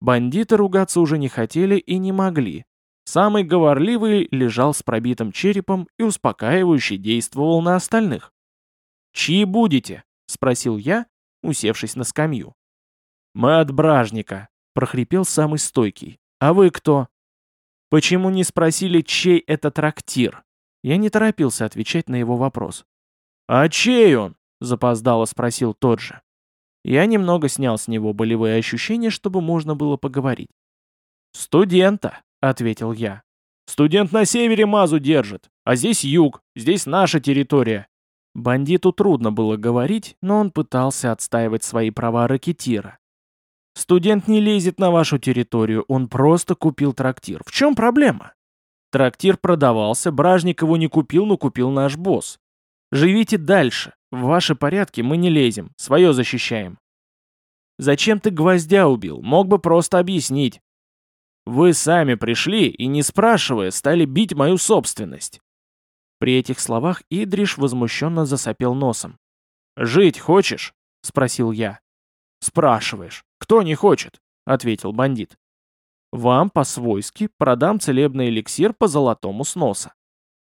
A: Бандиты ругаться уже не хотели и не могли. Самый говорливый лежал с пробитым черепом и успокаивающе действовал на остальных. «Чьи будете?» — спросил я, усевшись на скамью. «Мы от бражника», — прохрипел самый стойкий. «А вы кто?» «Почему не спросили, чей это трактир?» Я не торопился отвечать на его вопрос. «А чей он?» — запоздало спросил тот же. Я немного снял с него болевые ощущения, чтобы можно было поговорить. «Студента», — ответил я. «Студент на севере мазу держит, а здесь юг, здесь наша территория». Бандиту трудно было говорить, но он пытался отстаивать свои права ракетира. Студент не лезет на вашу территорию, он просто купил трактир. В чем проблема? Трактир продавался, Бражник его не купил, но купил наш босс. Живите дальше. В ваши порядки мы не лезем, свое защищаем. Зачем ты гвоздя убил? Мог бы просто объяснить. Вы сами пришли и, не спрашивая, стали бить мою собственность. При этих словах Идриш возмущенно засопел носом. «Жить хочешь?» — спросил я. «Спрашиваешь. Кто не хочет?» — ответил бандит. «Вам по-свойски продам целебный эликсир по золотому сноса.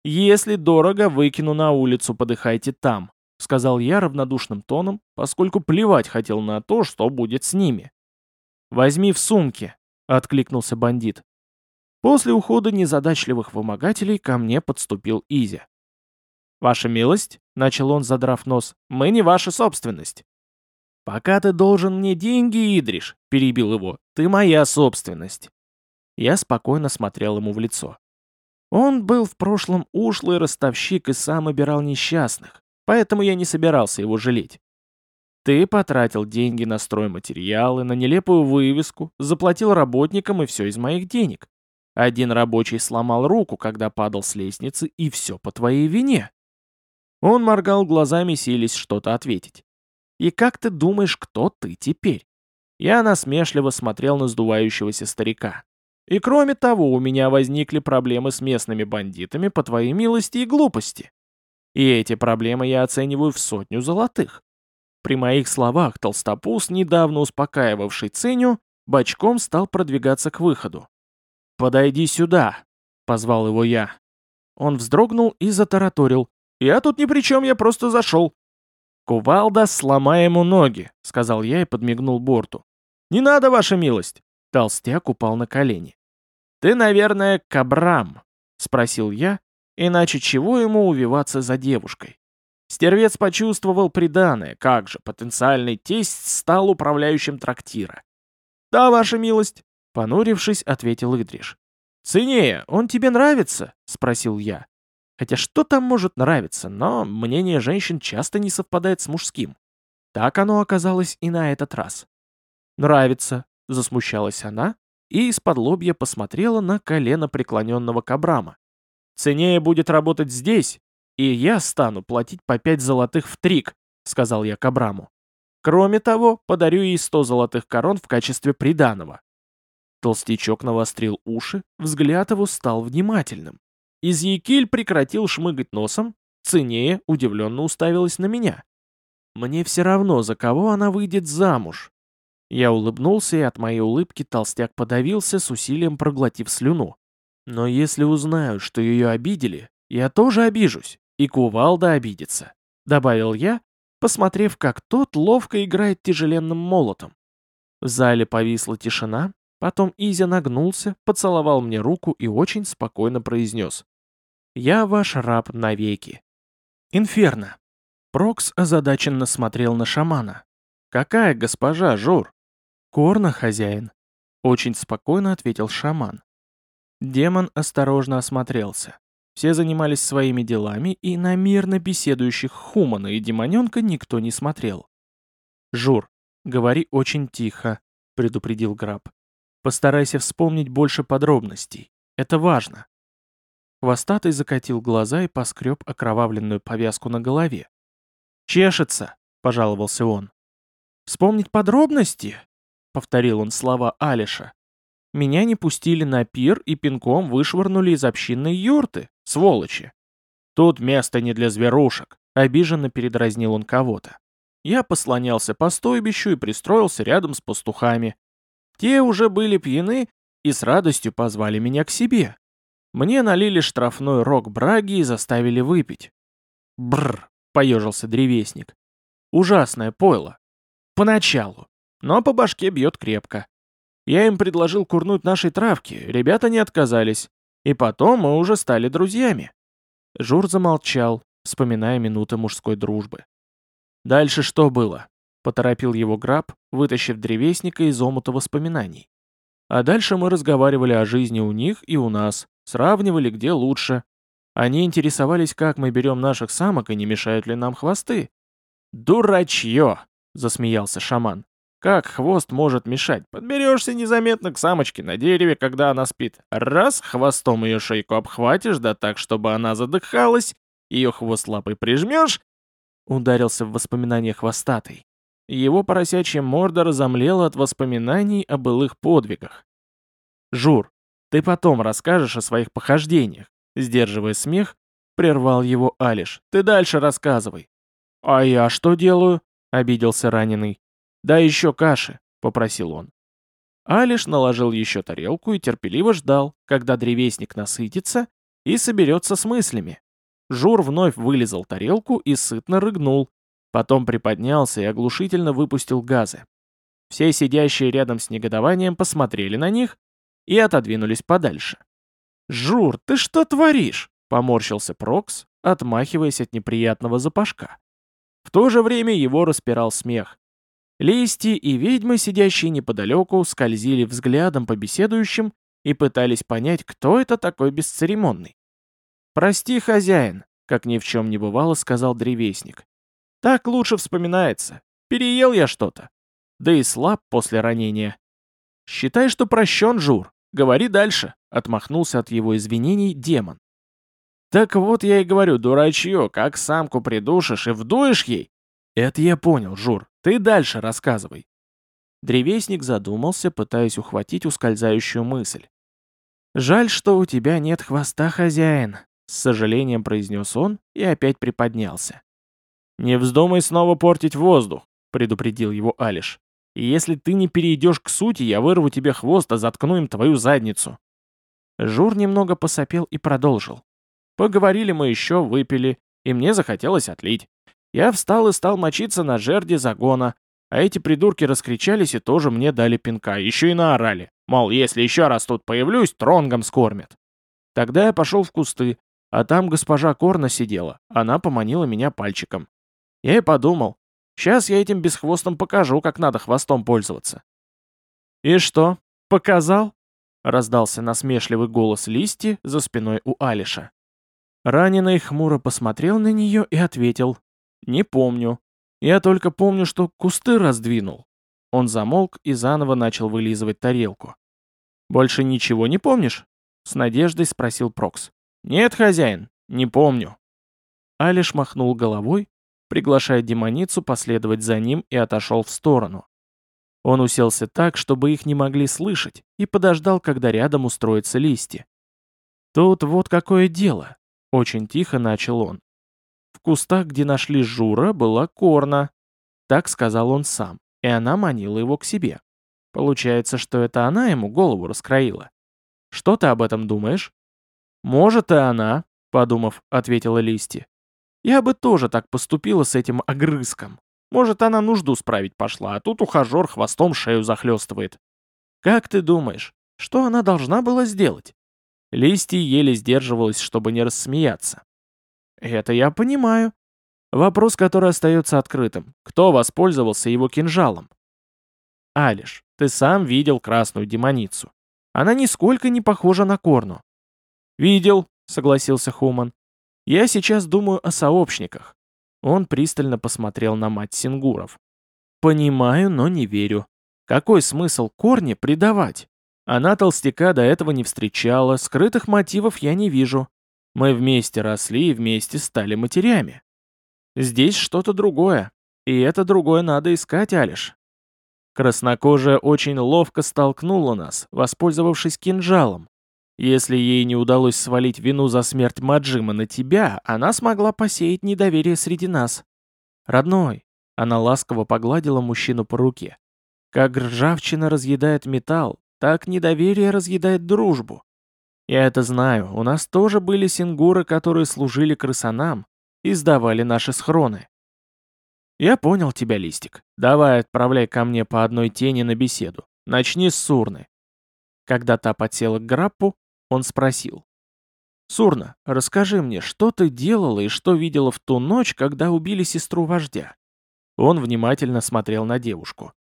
A: Если дорого, выкину на улицу, подыхайте там», — сказал я равнодушным тоном, поскольку плевать хотел на то, что будет с ними. «Возьми в сумке», — откликнулся бандит. После ухода незадачливых вымогателей ко мне подступил Изя. «Ваша милость», — начал он, задрав нос, — «мы не ваша собственность. «Пока ты должен мне деньги, Идриш», — перебил его, — «ты моя собственность». Я спокойно смотрел ему в лицо. Он был в прошлом ушлый ростовщик и сам обирал несчастных, поэтому я не собирался его жалеть. Ты потратил деньги на стройматериалы, на нелепую вывеску, заплатил работникам и все из моих денег. Один рабочий сломал руку, когда падал с лестницы, и все по твоей вине. Он моргал глазами, сились что-то ответить. И как ты думаешь, кто ты теперь? Я насмешливо смотрел на сдувающегося старика. И кроме того, у меня возникли проблемы с местными бандитами по твоей милости и глупости. И эти проблемы я оцениваю в сотню золотых. При моих словах толстопуз, недавно успокаивавший Ценю, бочком стал продвигаться к выходу. «Подойди сюда», — позвал его я. Он вздрогнул и затараторил. «Я тут ни при чем, я просто зашел. «Кувалда, сломай ему ноги», — сказал я и подмигнул борту. «Не надо, ваша милость!» Толстяк упал на колени. «Ты, наверное, кабрам?» — спросил я, иначе чего ему увиваться за девушкой? Стервец почувствовал приданое, как же потенциальный тесть стал управляющим трактира. «Да, ваша милость», — понурившись, ответил Идриш. «Ценея, он тебе нравится?» — спросил я. Хотя что там может нравиться, но мнение женщин часто не совпадает с мужским. Так оно оказалось и на этот раз. «Нравится», — засмущалась она и из-под лобья посмотрела на колено преклоненного Кабрама. «Ценнее будет работать здесь, и я стану платить по пять золотых в трик», — сказал я Кабраму. «Кроме того, подарю ей сто золотых корон в качестве приданого». Толстячок навострил уши, взгляд его стал внимательным. Изъекиль прекратил шмыгать носом, ценнее удивленно уставилась на меня. «Мне все равно, за кого она выйдет замуж». Я улыбнулся, и от моей улыбки толстяк подавился, с усилием проглотив слюну. «Но если узнаю, что ее обидели, я тоже обижусь, и кувалда обидится», — добавил я, посмотрев, как тот ловко играет тяжеленным молотом. В зале повисла тишина, потом Изя нагнулся, поцеловал мне руку и очень спокойно произнес. «Я ваш раб навеки». «Инферно». Прокс озадаченно смотрел на шамана. «Какая госпожа, Жур?» «Корна, хозяин», — очень спокойно ответил шаман. Демон осторожно осмотрелся. Все занимались своими делами, и на мирно беседующих Хумана и Демоненка никто не смотрел. «Жур, говори очень тихо», — предупредил Граб. «Постарайся вспомнить больше подробностей. Это важно». Хвостатый закатил глаза и поскреб окровавленную повязку на голове. «Чешется», — пожаловался он. «Вспомнить подробности?» — повторил он слова Алиша. Меня не пустили на пир и пинком вышвырнули из общинной юрты, сволочи. Тут место не для зверушек, обиженно передразнил он кого-то. Я послонялся по стойбищу и пристроился рядом с пастухами. Те уже были пьяны и с радостью позвали меня к себе. Мне налили штрафной рог браги и заставили выпить. Бррр, поежился древесник. Ужасное пойло. Поначалу. Но по башке бьет крепко. Я им предложил курнуть нашей травки, ребята не отказались. И потом мы уже стали друзьями. Жур замолчал, вспоминая минуты мужской дружбы. Дальше что было? Поторопил его граб, вытащив древесника из омута воспоминаний. А дальше мы разговаривали о жизни у них и у нас, сравнивали, где лучше. Они интересовались, как мы берем наших самок и не мешают ли нам хвосты. «Дурачье!» — засмеялся шаман. Как хвост может мешать? Подберешься незаметно к самочке на дереве, когда она спит. Раз, хвостом ее шейку обхватишь, да так, чтобы она задыхалась, ее хвост лапой прижмешь. Ударился в воспоминания хвостатый. Его поросячья морда разомлела от воспоминаний о былых подвигах. «Жур, ты потом расскажешь о своих похождениях», сдерживая смех, прервал его Алиш. «Ты дальше рассказывай». «А я что делаю?» — обиделся раненый. «Да еще каши», — попросил он. Алиш наложил еще тарелку и терпеливо ждал, когда древесник насытится и соберется с мыслями. Жур вновь вылезал тарелку и сытно рыгнул, потом приподнялся и оглушительно выпустил газы. Все сидящие рядом с негодованием посмотрели на них и отодвинулись подальше. «Жур, ты что творишь?» — поморщился Прокс, отмахиваясь от неприятного запашка. В то же время его распирал смех. Листи и ведьмы, сидящие неподалеку, скользили взглядом по беседующим и пытались понять, кто это такой бесцеремонный. «Прости, хозяин», — как ни в чем не бывало, сказал древесник. «Так лучше вспоминается. Переел я что-то. Да и слаб после ранения». «Считай, что прощен, Жур. Говори дальше», — отмахнулся от его извинений демон. «Так вот я и говорю, дурачье, как самку придушишь и вдуешь ей?» «Это я понял, Жур. Ты дальше рассказывай. Древесник задумался, пытаясь ухватить ускользающую мысль. «Жаль, что у тебя нет хвоста, хозяин», — с сожалением произнес он и опять приподнялся. «Не вздумай снова портить воздух», — предупредил его Алиш. «И если ты не перейдешь к сути, я вырву тебе хвост, а заткну им твою задницу». Жур немного посопел и продолжил. «Поговорили мы еще, выпили, и мне захотелось отлить. Я встал и стал мочиться на жерди загона, А эти придурки раскричались и тоже мне дали пинка, еще и наорали. Мол, если еще раз тут появлюсь, тронгом скормят. Тогда я пошел в кусты, а там госпожа Корна сидела. Она поманила меня пальчиком. Я и подумал, сейчас я этим бесхвостом покажу, как надо хвостом пользоваться. «И что, показал?» — раздался насмешливый голос Листи за спиной у Алиша. Раненый хмуро посмотрел на нее и ответил. «Не помню. Я только помню, что кусты раздвинул». Он замолк и заново начал вылизывать тарелку. «Больше ничего не помнишь?» С надеждой спросил Прокс. «Нет, хозяин, не помню». Алиш махнул головой, приглашая демоницу последовать за ним и отошел в сторону. Он уселся так, чтобы их не могли слышать, и подождал, когда рядом устроятся листья. «Тут вот какое дело», — очень тихо начал он. В кустах, где нашли Жура, была корна. Так сказал он сам, и она манила его к себе. Получается, что это она ему голову раскроила. Что ты об этом думаешь? Может, и она, подумав, ответила Листи. Я бы тоже так поступила с этим огрызком. Может, она нужду справить пошла, а тут ухажер хвостом шею захлестывает. Как ты думаешь, что она должна была сделать? Листи еле сдерживалась, чтобы не рассмеяться. Это я понимаю. Вопрос, который остается открытым. Кто воспользовался его кинжалом? Алиш, ты сам видел красную демоницу. Она нисколько не похожа на Корну. Видел, согласился Хуман. Я сейчас думаю о сообщниках. Он пристально посмотрел на мать Сингуров. Понимаю, но не верю. Какой смысл Корне предавать? Она толстяка до этого не встречала, скрытых мотивов я не вижу. Мы вместе росли и вместе стали матерями. Здесь что-то другое. И это другое надо искать, Алиш. Краснокожая очень ловко столкнула нас, воспользовавшись кинжалом. Если ей не удалось свалить вину за смерть Маджима на тебя, она смогла посеять недоверие среди нас. Родной, она ласково погладила мужчину по руке. Как ржавчина разъедает металл, так недоверие разъедает дружбу. Я это знаю, у нас тоже были сингуры, которые служили крысанам и сдавали наши схроны. Я понял тебя, Листик. Давай отправляй ко мне по одной тени на беседу. Начни с Сурны. Когда та подсела к Граппу, он спросил. «Сурна, расскажи мне, что ты делала и что видела в ту ночь, когда убили сестру вождя?» Он внимательно смотрел на девушку.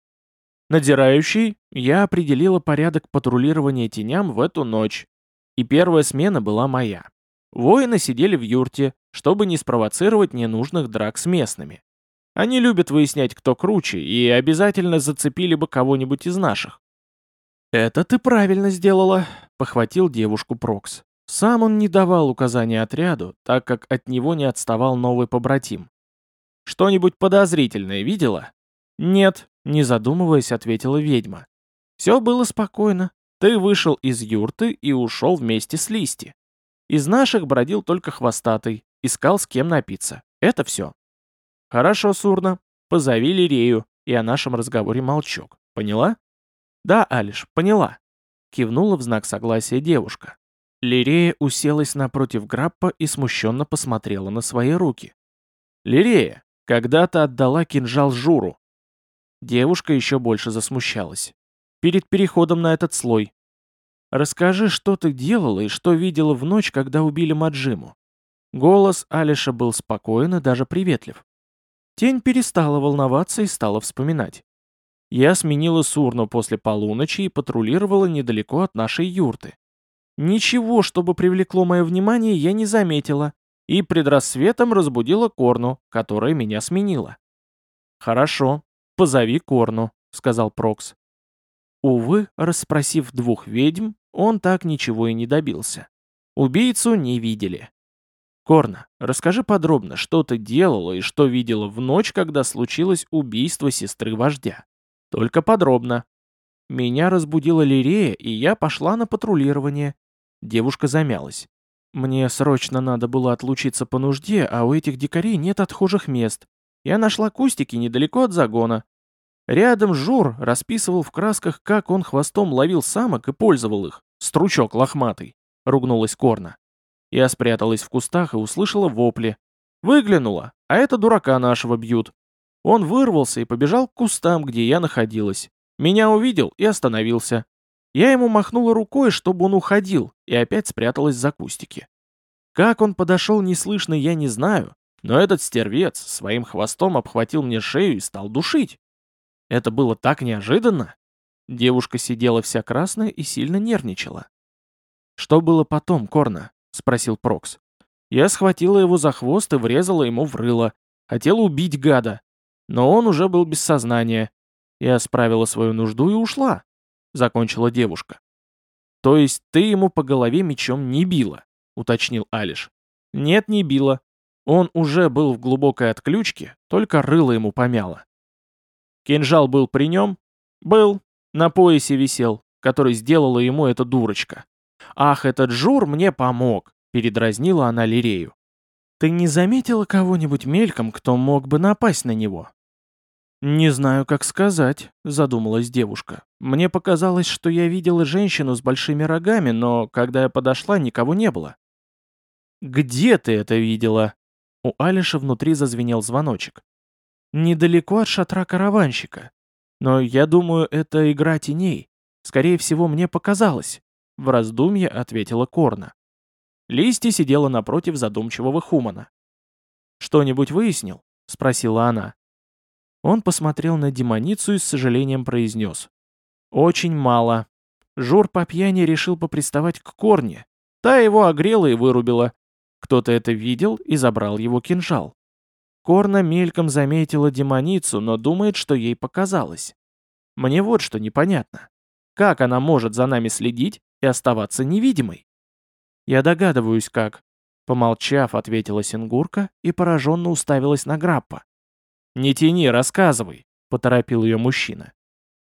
A: «Надзирающий, я определила порядок патрулирования теням в эту ночь, и первая смена была моя. Воины сидели в юрте, чтобы не спровоцировать ненужных драк с местными. Они любят выяснять, кто круче, и обязательно зацепили бы кого-нибудь из наших. «Это ты правильно сделала», — похватил девушку Прокс. Сам он не давал указания отряду, так как от него не отставал новый побратим. «Что-нибудь подозрительное видела?» «Нет», — не задумываясь, ответила ведьма. «Все было спокойно. Ты вышел из юрты и ушел вместе с Листи. Из наших бродил только хвостатый, искал с кем напиться. Это все. Хорошо, Сурна, позови Лирею, и о нашем разговоре молчок. Поняла? Да, Алиш, поняла. Кивнула в знак согласия девушка. Лирея уселась напротив Граппа и смущенно посмотрела на свои руки. «Лирея, когда ты отдала кинжал Журу?» Девушка еще больше засмущалась перед переходом на этот слой. Расскажи, что ты делала и что видела в ночь, когда убили Маджиму. Голос Алиша был спокоен и даже приветлив. Тень перестала волноваться и стала вспоминать. Я сменила Сурну после полуночи и патрулировала недалеко от нашей юрты. Ничего, чтобы привлекло мое внимание, я не заметила, и пред рассветом разбудила Корну, которая меня сменила. «Хорошо, позови Корну», — сказал Прокс. Увы, расспросив двух ведьм, он так ничего и не добился. Убийцу не видели. Корна, расскажи подробно, что ты делала и что видела в ночь, когда случилось убийство сестры вождя. Только подробно. Меня разбудила Лирея, и я пошла на патрулирование. Девушка замялась. Мне срочно надо было отлучиться по нужде, а у этих дикарей нет отхожих мест. Я нашла кустики недалеко от загона. Рядом Жур расписывал в красках, как он хвостом ловил самок и пользовал их. Стручок лохматый. Ругнулась Корна. Я спряталась в кустах и услышала вопли. Выглянула, а это дурака нашего бьют. Он вырвался и побежал к кустам, где я находилась. Меня увидел и остановился. Я ему махнула рукой, чтобы он уходил, и опять спряталась за кустики. Как он подошел неслышно, я не знаю, но этот стервец своим хвостом обхватил мне шею и стал душить. Это было так неожиданно. Девушка сидела вся красная и сильно нервничала. «Что было потом, Корна?» — спросил Прокс. Я схватила его за хвост и врезала ему в рыло. Хотела убить гада. Но он уже был без сознания. Я справила свою нужду и ушла. Закончила девушка. То есть ты ему по голове мечом не била? Уточнил Алиш. Нет, не била. Он уже был в глубокой отключке, только рыло ему помяло. Кинжал был при нем? Был. На поясе висел, который сделала ему эта дурочка. Ах, этот жур мне помог. Передразнила она Лирею. «Ты не заметила кого-нибудь мельком, кто мог бы напасть на него?» «Не знаю, как сказать», — задумалась девушка. «Мне показалось, что я видела женщину с большими рогами, но когда я подошла, никого не было». «Где ты это видела?» У Алиша внутри зазвенел звоночек. «Недалеко от шатра караванщика. Но я думаю, это игра теней. Скорее всего, мне показалось», — в раздумье ответила Корна. Листи сидела напротив задумчивого Хумана. «Что-нибудь выяснил?» — спросила она. Он посмотрел на демоницу и с сожалением произнес. «Очень мало. Жур по пьяни решил поприставать к корне. Та его огрела и вырубила. Кто-то это видел и забрал его кинжал. Корна мельком заметила демоницу, но думает, что ей показалось. Мне вот что непонятно. Как она может за нами следить и оставаться невидимой? «Я догадываюсь, как». Помолчав, ответила Сингурка и пораженно уставилась на Граппа. «Не тяни, рассказывай», — поторопил ее мужчина.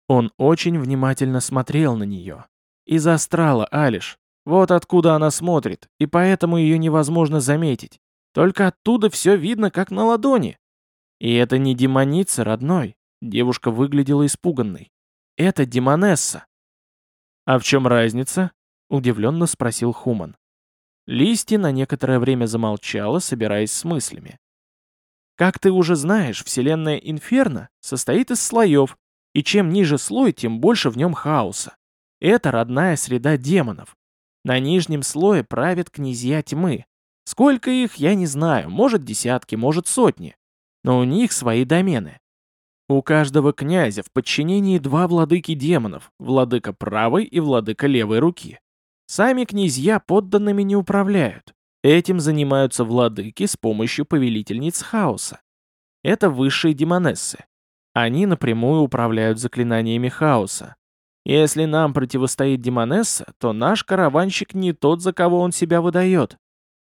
A: Он очень внимательно смотрел на нее. Из астрала, Алиш. Вот откуда она смотрит, и поэтому ее невозможно заметить. Только оттуда все видно, как на ладони. И это не демоница, родной. Девушка выглядела испуганной. Это демонесса. А в чем разница? Удивленно спросил Хуман. Листи на некоторое время замолчала, собираясь с мыслями. Как ты уже знаешь, вселенная Инферно состоит из слоев, и чем ниже слой, тем больше в нем хаоса. Это родная среда демонов. На нижнем слое правят князья тьмы. Сколько их, я не знаю, может десятки, может сотни. Но у них свои домены. У каждого князя в подчинении два владыки демонов, владыка правой и владыка левой руки. Сами князья подданными не управляют. Этим занимаются владыки с помощью повелительниц хаоса. Это высшие демонессы. Они напрямую управляют заклинаниями хаоса. Если нам противостоит демонесса, то наш караванщик не тот, за кого он себя выдает.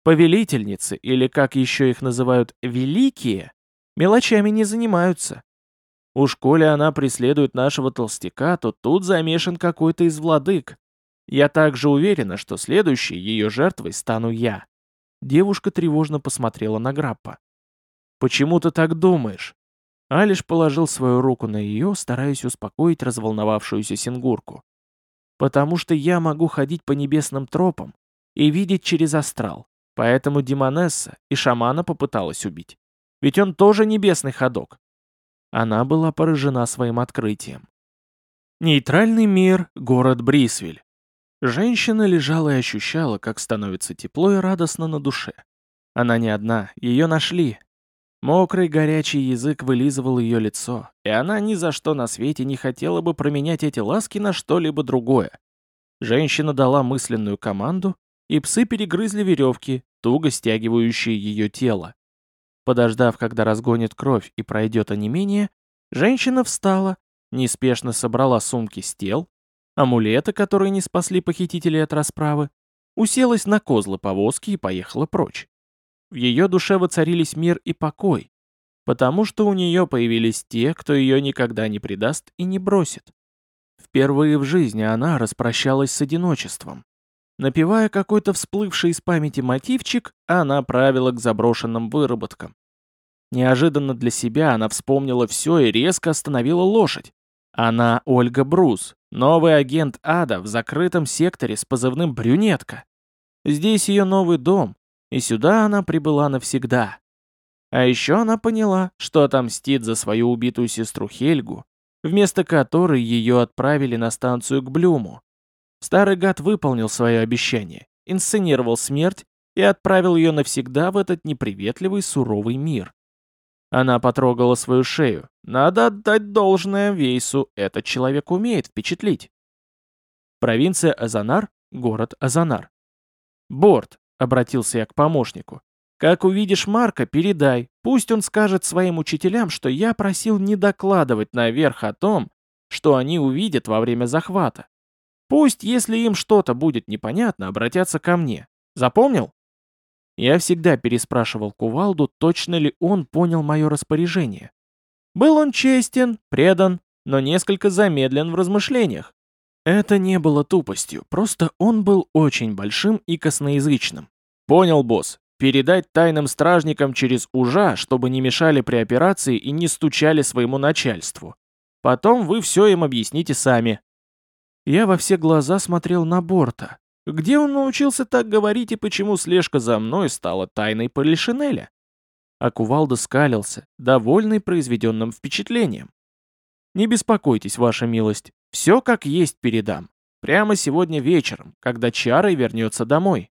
A: Повелительницы, или как еще их называют, великие, мелочами не занимаются. Уж коли она преследует нашего толстяка, то тут замешан какой-то из владык, я также уверена, что следующей ее жертвой стану я. Девушка тревожно посмотрела на Граппа. «Почему ты так думаешь?» Алиш положил свою руку на ее, стараясь успокоить разволновавшуюся сингурку. «Потому что я могу ходить по небесным тропам и видеть через астрал, поэтому Димонесса и шамана попыталась убить. Ведь он тоже небесный ходок». Она была поражена своим открытием. Нейтральный мир, город Брисвель. Женщина лежала и ощущала, как становится тепло и радостно на душе. Она не одна, ее нашли. Мокрый горячий язык вылизывал ее лицо, и она ни за что на свете не хотела бы променять эти ласки на что-либо другое. Женщина дала мысленную команду, и псы перегрызли веревки, туго стягивающие ее тело. Подождав, когда разгонит кровь и пройдет онемение, женщина встала, неспешно собрала сумки с тел, амулеты, которые не спасли похитителей от расправы, уселась на козлы повозки и поехала прочь. В ее душе воцарились мир и покой, потому что у нее появились те, кто ее никогда не предаст и не бросит. Впервые в жизни она распрощалась с одиночеством. Напевая какой-то всплывший из памяти мотивчик, она правила к заброшенным выработкам. Неожиданно для себя она вспомнила все и резко остановила лошадь. Она Ольга Брус, новый агент ада в закрытом секторе с позывным «Брюнетка». Здесь ее новый дом, и сюда она прибыла навсегда. А еще она поняла, что отомстит за свою убитую сестру Хельгу, вместо которой ее отправили на станцию к Блюму. Старый гад выполнил свое обещание, инсценировал смерть и отправил ее навсегда в этот неприветливый суровый мир. Она потрогала свою шею. Надо отдать должное Вейсу, этот человек умеет впечатлить. Провинция Азанар, город Азанар. «Борт», — обратился я к помощнику, — «как увидишь Марка, передай, пусть он скажет своим учителям, что я просил не докладывать наверх о том, что они увидят во время захвата. Пусть, если им что-то будет непонятно, обратятся ко мне. Запомнил?» Я всегда переспрашивал Кувалду, точно ли он понял мое распоряжение. Был он честен, предан, но несколько замедлен в размышлениях. Это не было тупостью, просто он был очень большим и косноязычным. Понял, босс. Передать тайным стражникам через ужа, чтобы не мешали при операции и не стучали своему начальству. Потом вы все им объясните сами. Я во все глаза смотрел на Борта, где он научился так говорить и почему слежка за мной стала тайной Полишинеля? А Кувалда скалился, довольный произведенным впечатлением. «Не беспокойтесь, ваша милость, все как есть передам. Прямо сегодня вечером, когда Чарой вернется домой».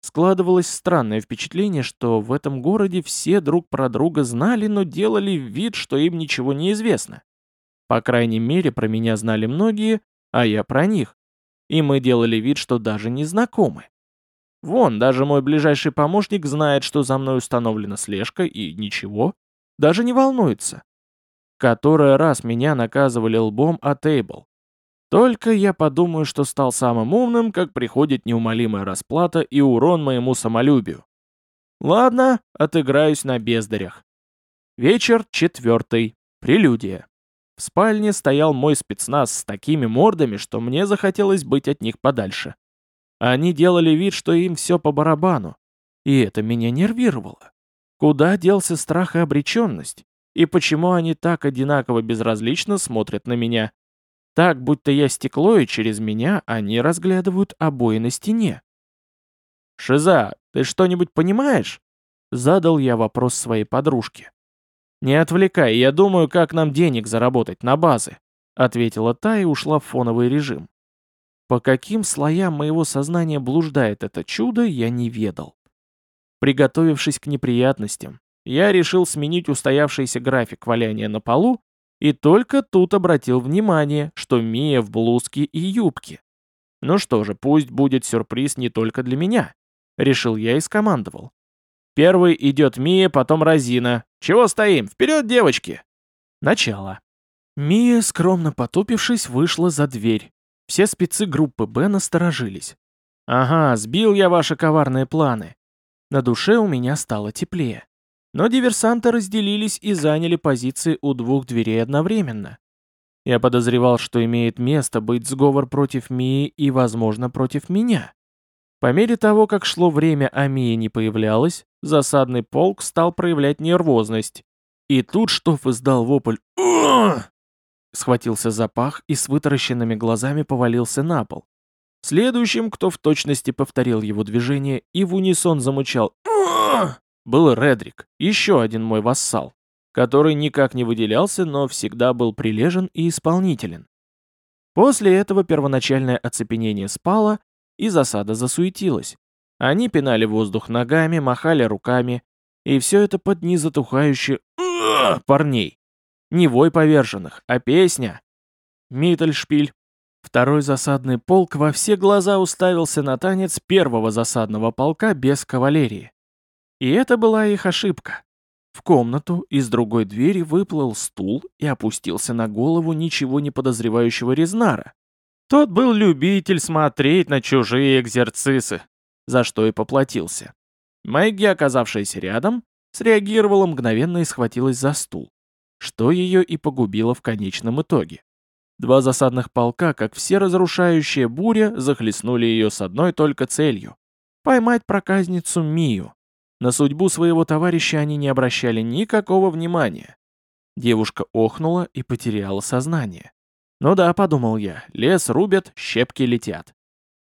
A: Складывалось странное впечатление, что в этом городе все друг про друга знали, но делали вид, что им ничего не известно. По крайней мере, про меня знали многие, а я про них и мы делали вид, что даже не знакомы. Вон, даже мой ближайший помощник знает, что за мной установлена слежка, и ничего, даже не волнуется. Который раз меня наказывали лбом о тейбл. Только я подумаю, что стал самым умным, как приходит неумолимая расплата и урон моему самолюбию. Ладно, отыграюсь на бездарях. Вечер четвертый. Прелюдия. В спальне стоял мой спецназ с такими мордами, что мне захотелось быть от них подальше. Они делали вид, что им все по барабану. И это меня нервировало. Куда делся страх и обреченность? И почему они так одинаково безразлично смотрят на меня? Так, будто я стекло, и через меня они разглядывают обои на стене. «Шиза, ты что-нибудь понимаешь?» Задал я вопрос своей подружке. «Не отвлекай, я думаю, как нам денег заработать на базы», ответила та и ушла в фоновый режим. По каким слоям моего сознания блуждает это чудо, я не ведал. Приготовившись к неприятностям, я решил сменить устоявшийся график валяния на полу и только тут обратил внимание, что Мия в блузке и юбке. Ну что же, пусть будет сюрприз не только для меня. Решил я и скомандовал. Первый идет Мия, потом Розина. Чего стоим? Вперед, девочки!» Начало. Мия, скромно потупившись, вышла за дверь. Все спецы группы «Б» насторожились. «Ага, сбил я ваши коварные планы». На душе у меня стало теплее. Но диверсанты разделились и заняли позиции у двух дверей одновременно. Я подозревал, что имеет место быть сговор против Мии и, возможно, против меня. По мере того, как шло время, а Мия не появлялась, засадный полк стал проявлять нервозность. И тут Штоф издал вопль «Ух!», схватился за пах и с вытаращенными глазами повалился на пол. Следующим, кто в точности повторил его движение и в унисон замучал «Ух!», был Редрик, еще один мой вассал, который никак не выделялся, но всегда был прилежен и исполнителен. После этого первоначальное оцепенение спало, и засада засуетилась. Они пинали воздух ногами, махали руками, и все это под незатухающие парней. Не вой поверженных, а песня. Миттельшпиль. Второй засадный полк во все глаза уставился на танец первого засадного полка без кавалерии. И это была их ошибка. В комнату из другой двери выплыл стул и опустился на голову ничего не подозревающего Резнара, тот был любитель смотреть на чужие экзерцисы, за что и поплатился. Мэгги, оказавшаяся рядом, среагировала мгновенно и схватилась за стул, что ее и погубило в конечном итоге. Два засадных полка, как все разрушающая буря, захлестнули ее с одной только целью — поймать проказницу Мию. На судьбу своего товарища они не обращали никакого внимания. Девушка охнула и потеряла сознание. Ну да, подумал я, лес рубят, щепки летят.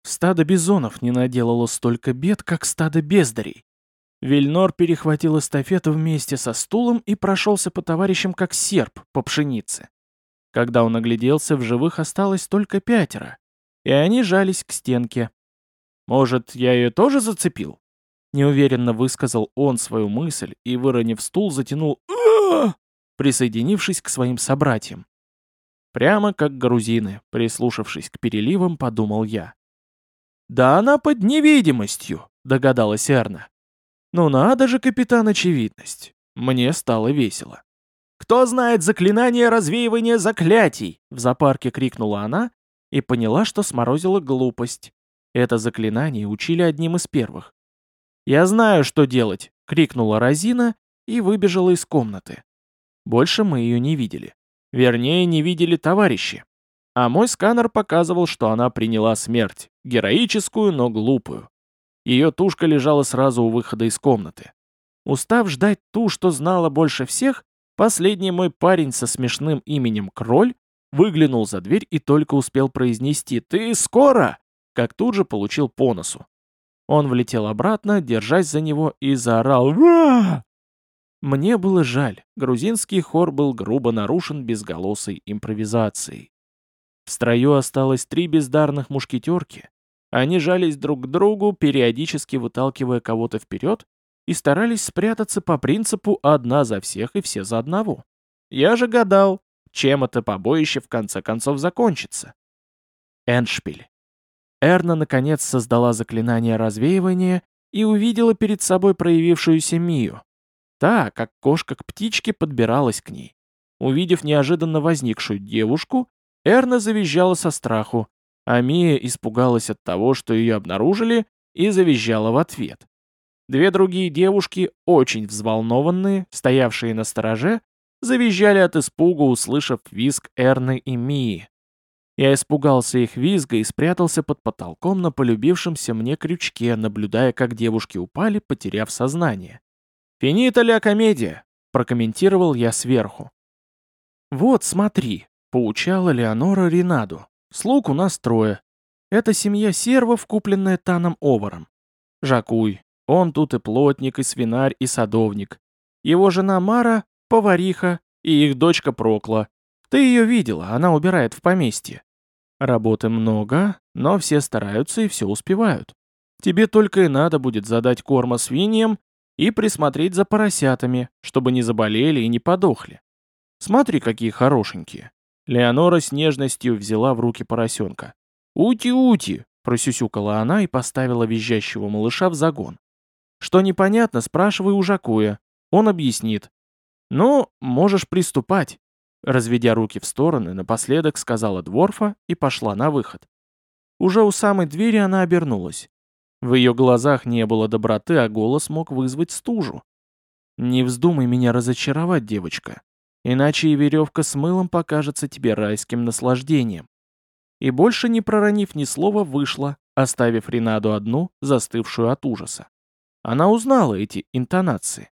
A: Стадо бизонов не наделало столько бед, как стадо бездарей. Вильнор перехватил эстафету вместе со стулом и прошелся по товарищам как серп по пшенице. Когда он огляделся, в живых осталось только пятеро, и они жались к стенке. «Может, я ее тоже зацепил?» Неуверенно высказал он свою мысль и, выронив стул, затянул присоединившись к своим собратьям. Прямо как грузины, прислушавшись к переливам, подумал я. «Да она под невидимостью», — догадалась Эрна. Ну надо же, капитан Очевидность. Мне стало весело. «Кто знает заклинание развеивания заклятий?» В зоопарке крикнула она и поняла, что сморозила глупость. Это заклинание учили одним из первых. «Я знаю, что делать!» — крикнула Розина и выбежала из комнаты. Больше мы ее не видели. Вернее, не видели товарищи. А мой сканер показывал, что она приняла смерть. Героическую, но глупую. Ее тушка лежала сразу у выхода из комнаты. Устав ждать ту, что знала больше всех, последний мой парень со смешным именем Кроль выглянул за дверь и только успел произнести «Ты скоро!», как тут же получил по носу. Он влетел обратно, держась за него, и заорал «Ва!». Мне было жаль, грузинский хор был грубо нарушен безголосой импровизацией. В строю осталось три бездарных мушкетерки, они жались друг к другу, периодически выталкивая кого-то вперед, и старались спрятаться по принципу «одна за всех и все за одного». Я же гадал, чем это побоище в конце концов закончится. Эншпиль. Эрна наконец создала заклинание развеивания и увидела перед собой проявившуюся Мию. Та, как кошка к птичке, подбиралась к ней. Увидев неожиданно возникшую девушку, Эрна завизжала со страху, а Мия испугалась от того, что ее обнаружили, и завизжала в ответ. Две другие девушки, очень взволнованные, стоявшие на стороже, завизжали от испуга, услышав визг Эрны и Мии. Я испугался их визга и спрятался под потолком на полюбившемся мне крючке, наблюдая, как девушки упали, потеряв сознание. «Финита ля комедия!» — прокомментировал я сверху. «Вот, смотри», — поучала Леонора Ренаду. Слуг у нас трое. Это семья сервов, купленная Таном Оваром. Жакуй. Он тут и плотник, и свинарь, и садовник. Его жена Мара — повариха, и их дочка Прокла. Ты ее видела, она убирает в поместье. Работы много, но все стараются и все успевают. Тебе только и надо будет задать корма свиньям и присмотреть за поросятами, чтобы не заболели и не подохли. Смотри, какие хорошенькие. Леонора с нежностью взяла в руки поросенка. «Ути-ути!» — просюсюкала она и поставила визжащего малыша в загон. «Что непонятно, спрашивай у Жакуя. Он объяснит». «Ну, можешь приступать», — разведя руки в стороны, напоследок сказала Дворфа и пошла на выход. Уже у самой двери она обернулась. В ее глазах не было доброты, а голос мог вызвать стужу. «Не вздумай меня разочаровать, девочка. Иначе и веревка с мылом покажется тебе райским наслаждением. И больше не проронив ни слова, вышла, оставив Ренаду одну, застывшую от ужаса. Она узнала эти интонации.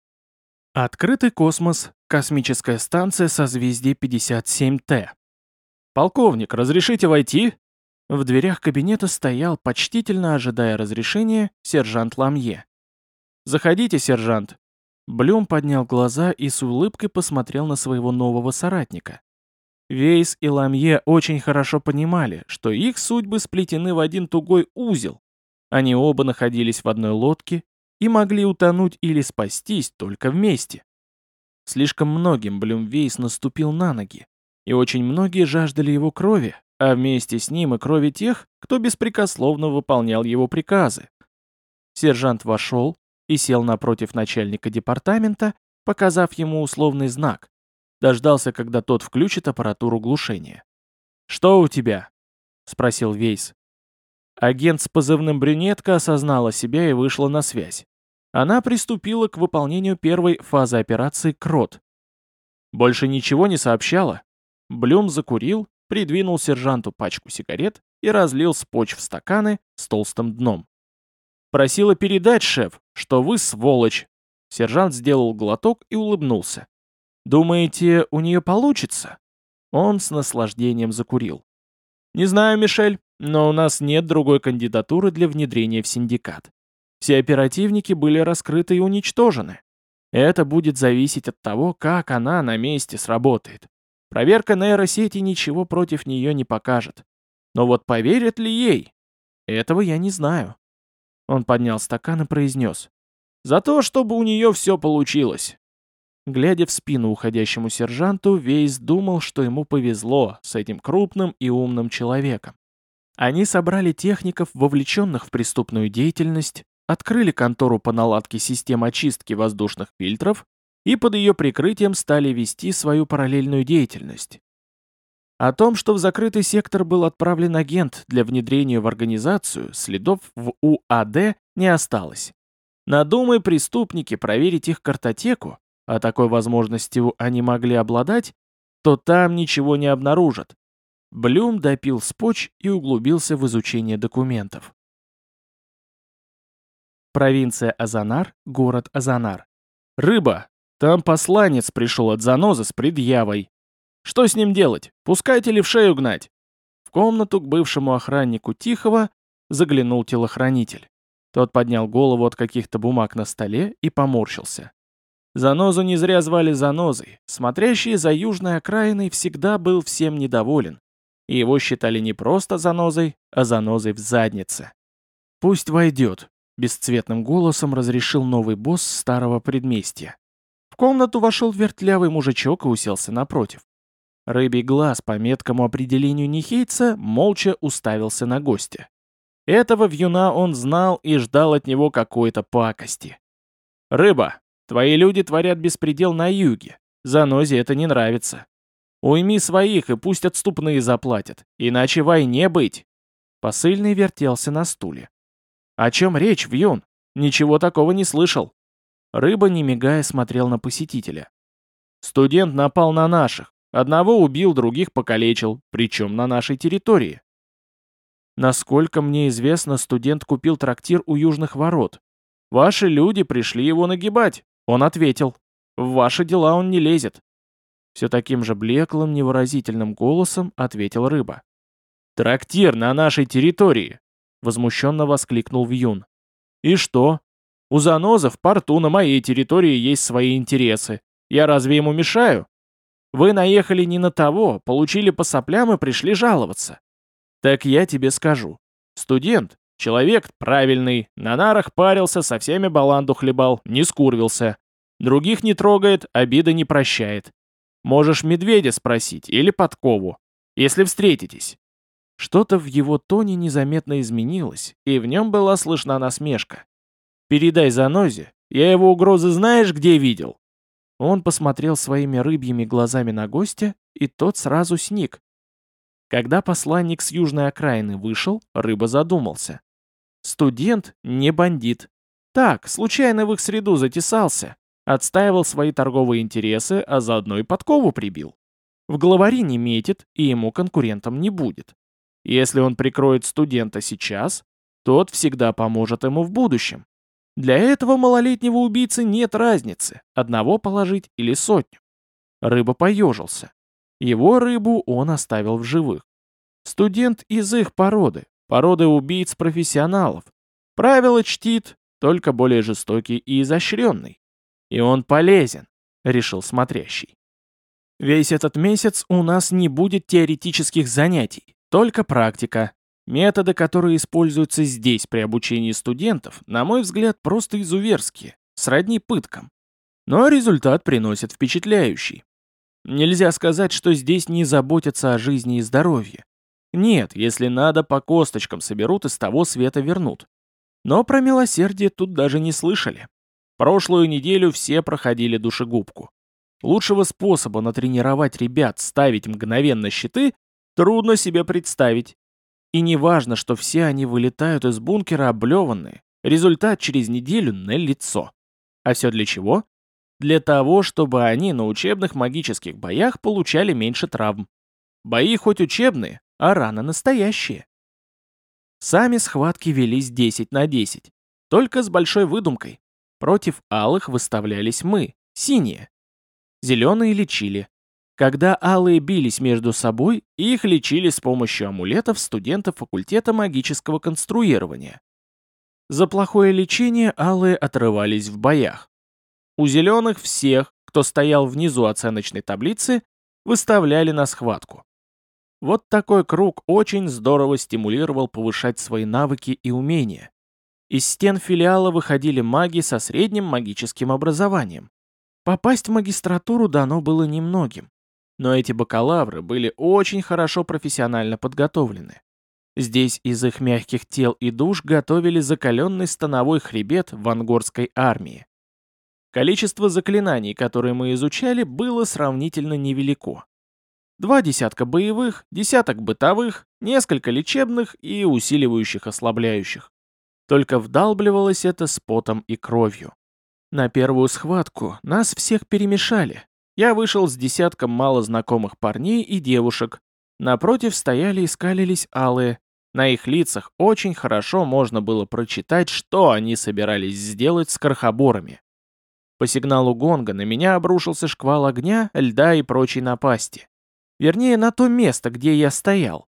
A: Открытый космос, космическая станция созвездия 57Т. «Полковник, разрешите войти?» В дверях кабинета стоял, почтительно ожидая разрешения, сержант Ламье. «Заходите, сержант», Блюм поднял глаза и с улыбкой посмотрел на своего нового соратника. Вейс и Ламье очень хорошо понимали, что их судьбы сплетены в один тугой узел. Они оба находились в одной лодке и могли утонуть или спастись только вместе. Слишком многим Блюм Вейс наступил на ноги, и очень многие жаждали его крови, а вместе с ним и крови тех, кто беспрекословно выполнял его приказы. Сержант вошел, и сел напротив начальника департамента, показав ему условный знак. Дождался, когда тот включит аппаратуру глушения. «Что у тебя?» — спросил Вейс. Агент с позывным «Брюнетка» осознала себя и вышла на связь. Она приступила к выполнению первой фазы операции «Крот». Больше ничего не сообщала. Блюм закурил, придвинул сержанту пачку сигарет и разлил споч в стаканы с толстым дном. Просила передать, шеф, что вы сволочь. Сержант сделал глоток и улыбнулся. Думаете, у нее получится? Он с наслаждением закурил. Не знаю, Мишель, но у нас нет другой кандидатуры для внедрения в синдикат. Все оперативники были раскрыты и уничтожены. Это будет зависеть от того, как она на месте сработает. Проверка нейросети ничего против нее не покажет. Но вот поверят ли ей? Этого я не знаю. Он поднял стакан и произнес. За то, чтобы у нее все получилось. Глядя в спину уходящему сержанту, Вейс думал, что ему повезло с этим крупным и умным человеком. Они собрали техников, вовлеченных в преступную деятельность, открыли контору по наладке систем очистки воздушных фильтров и под ее прикрытием стали вести свою параллельную деятельность. О том, что в закрытый сектор был отправлен агент для внедрения в организацию, следов в УАД не осталось. Надумай преступники проверить их картотеку, а такой возможностью они могли обладать, то там ничего не обнаружат. Блюм допил споч и углубился в изучение документов. Провинция Азанар, город Азанар. «Рыба! Там посланец пришел от занозы с предъявой. Что с ним делать? Пускать или в шею гнать?» В комнату к бывшему охраннику Тихого заглянул телохранитель. Тот поднял голову от каких-то бумаг на столе и поморщился. Занозу не зря звали Занозой. Смотрящий за южной окраиной всегда был всем недоволен. И его считали не просто Занозой, а Занозой в заднице. «Пусть войдет», Бесцветным голосом разрешил новый босс старого предместья. Комнату вошел вертлявый мужичок и уселся напротив. Рыбий глаз по меткому определению Нихейца молча уставился на гостя. Этого вьюна он знал и ждал от него какой-то пакости. «Рыба, твои люди творят беспредел на юге. Занозе это не нравится. Уйми своих и пусть отступные заплатят, иначе войне быть». Посыльный вертелся на стуле. «О чем речь, Вьюн? Ничего такого не слышал». Рыба, не мигая, смотрел на посетителя. «Студент напал на наших. Одного убил, других покалечил, причем на нашей территории». Насколько мне известно, студент купил трактир у южных ворот. Ваши люди пришли его нагибать. Он ответил. В ваши дела он не лезет. Все таким же блеклым, невыразительным голосом ответил рыба. Трактир на нашей территории. Возмущенно воскликнул Вьюн. «И что? У Заноза в порту на моей территории есть свои интересы. Я разве ему мешаю? Вы наехали не на того, получили по соплям и пришли жаловаться. Так я тебе скажу. Студент, человек правильный, на нарах парился, со всеми баланду хлебал, не скурвился. Других не трогает, обида не прощает. Можешь медведя спросить или подкову, если встретитесь. Что-то в его тоне незаметно изменилось, и в нем была слышна насмешка. «Передай Занозе, я его угрозы знаешь, где видел?» Он посмотрел своими рыбьими глазами на гостя, и тот сразу сник. Когда посланник с южной окраины вышел, рыба задумался. Студент не бандит. Так, случайно в их среду затесался, отстаивал свои торговые интересы, а заодно и подкову прибил. В главари не метит и ему конкурентом не будет. Если он прикроет студента сейчас, тот всегда поможет ему в будущем. Для этого малолетнего убийцы нет разницы, одного положить или сотню. Рыба поежился. Его рыбу он оставил в живых. Студент из их породы, породы убийц-профессионалов. Правила чтит, только более жестокий и изощренный. И он полезен, решил смотрящий. Весь этот месяц у нас не будет теоретических занятий. Только практика. Методы, которые используются здесь при обучении студентов, на мой взгляд, просто изуверские, сродни пыткам. Но результат приносит впечатляющий. Нельзя сказать, что здесь не заботятся о жизни и здоровье. Нет, если надо, по косточкам соберут и с того света вернут. Но про милосердие тут даже не слышали. Прошлую неделю все проходили душегубку. Лучшего способа натренировать ребят ставить мгновенно щиты Трудно себе представить. И не важно, что все они вылетают из бункера облеванные. Результат через неделю на лицо. А все для чего? Для того, чтобы они на учебных магических боях получали меньше травм. Бои хоть учебные, а раны настоящие. Сами схватки велись 10 на 10. Только с большой выдумкой. Против алых выставлялись мы, синие. Зеленые лечили, когда алые бились между собой, их лечили с помощью амулетов студентов факультета магического конструирования. За плохое лечение алые отрывались в боях. У зеленых всех, кто стоял внизу оценочной таблицы, выставляли на схватку. Вот такой круг очень здорово стимулировал повышать свои навыки и умения. Из стен филиала выходили маги со средним магическим образованием. Попасть в магистратуру дано было немногим, но эти бакалавры были очень хорошо профессионально подготовлены. Здесь из их мягких тел и душ готовили закаленный становой хребет в ангорской армии. Количество заклинаний, которые мы изучали, было сравнительно невелико. Два десятка боевых, десяток бытовых, несколько лечебных и усиливающих ослабляющих. Только вдалбливалось это с потом и кровью. На первую схватку нас всех перемешали. Я вышел с десятком малознакомых парней и девушек. Напротив стояли и скалились алые. На их лицах очень хорошо можно было прочитать, что они собирались сделать с крохоборами. По сигналу гонга на меня обрушился шквал огня, льда и прочей напасти. Вернее, на то место, где я стоял.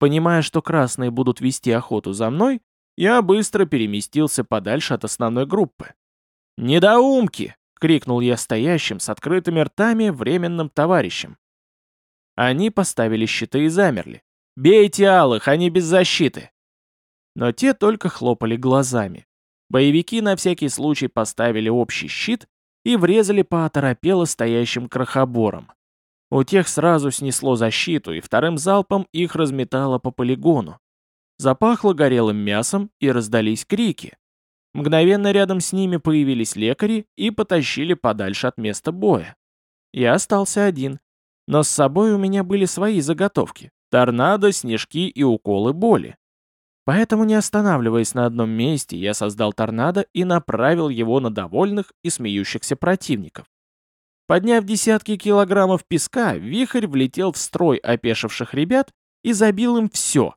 A: Понимая, что красные будут вести охоту за мной, я быстро переместился подальше от основной группы. «Недоумки!» — крикнул я стоящим с открытыми ртами временным товарищам. Они поставили щиты и замерли. «Бейте алых, они без защиты!» Но те только хлопали глазами. Боевики на всякий случай поставили общий щит и врезали по оторопело стоящим крохоборам. У тех сразу снесло защиту, и вторым залпом их разметало по полигону. Запахло горелым мясом, и раздались крики. Мгновенно рядом с ними появились лекари и потащили подальше от места боя. Я остался один, но с собой у меня были свои заготовки. Торнадо, снежки и уколы боли. Поэтому, не останавливаясь на одном месте, я создал торнадо и направил его на довольных и смеющихся противников. Подняв десятки килограммов песка, вихрь влетел в строй опешивших ребят и забил им все,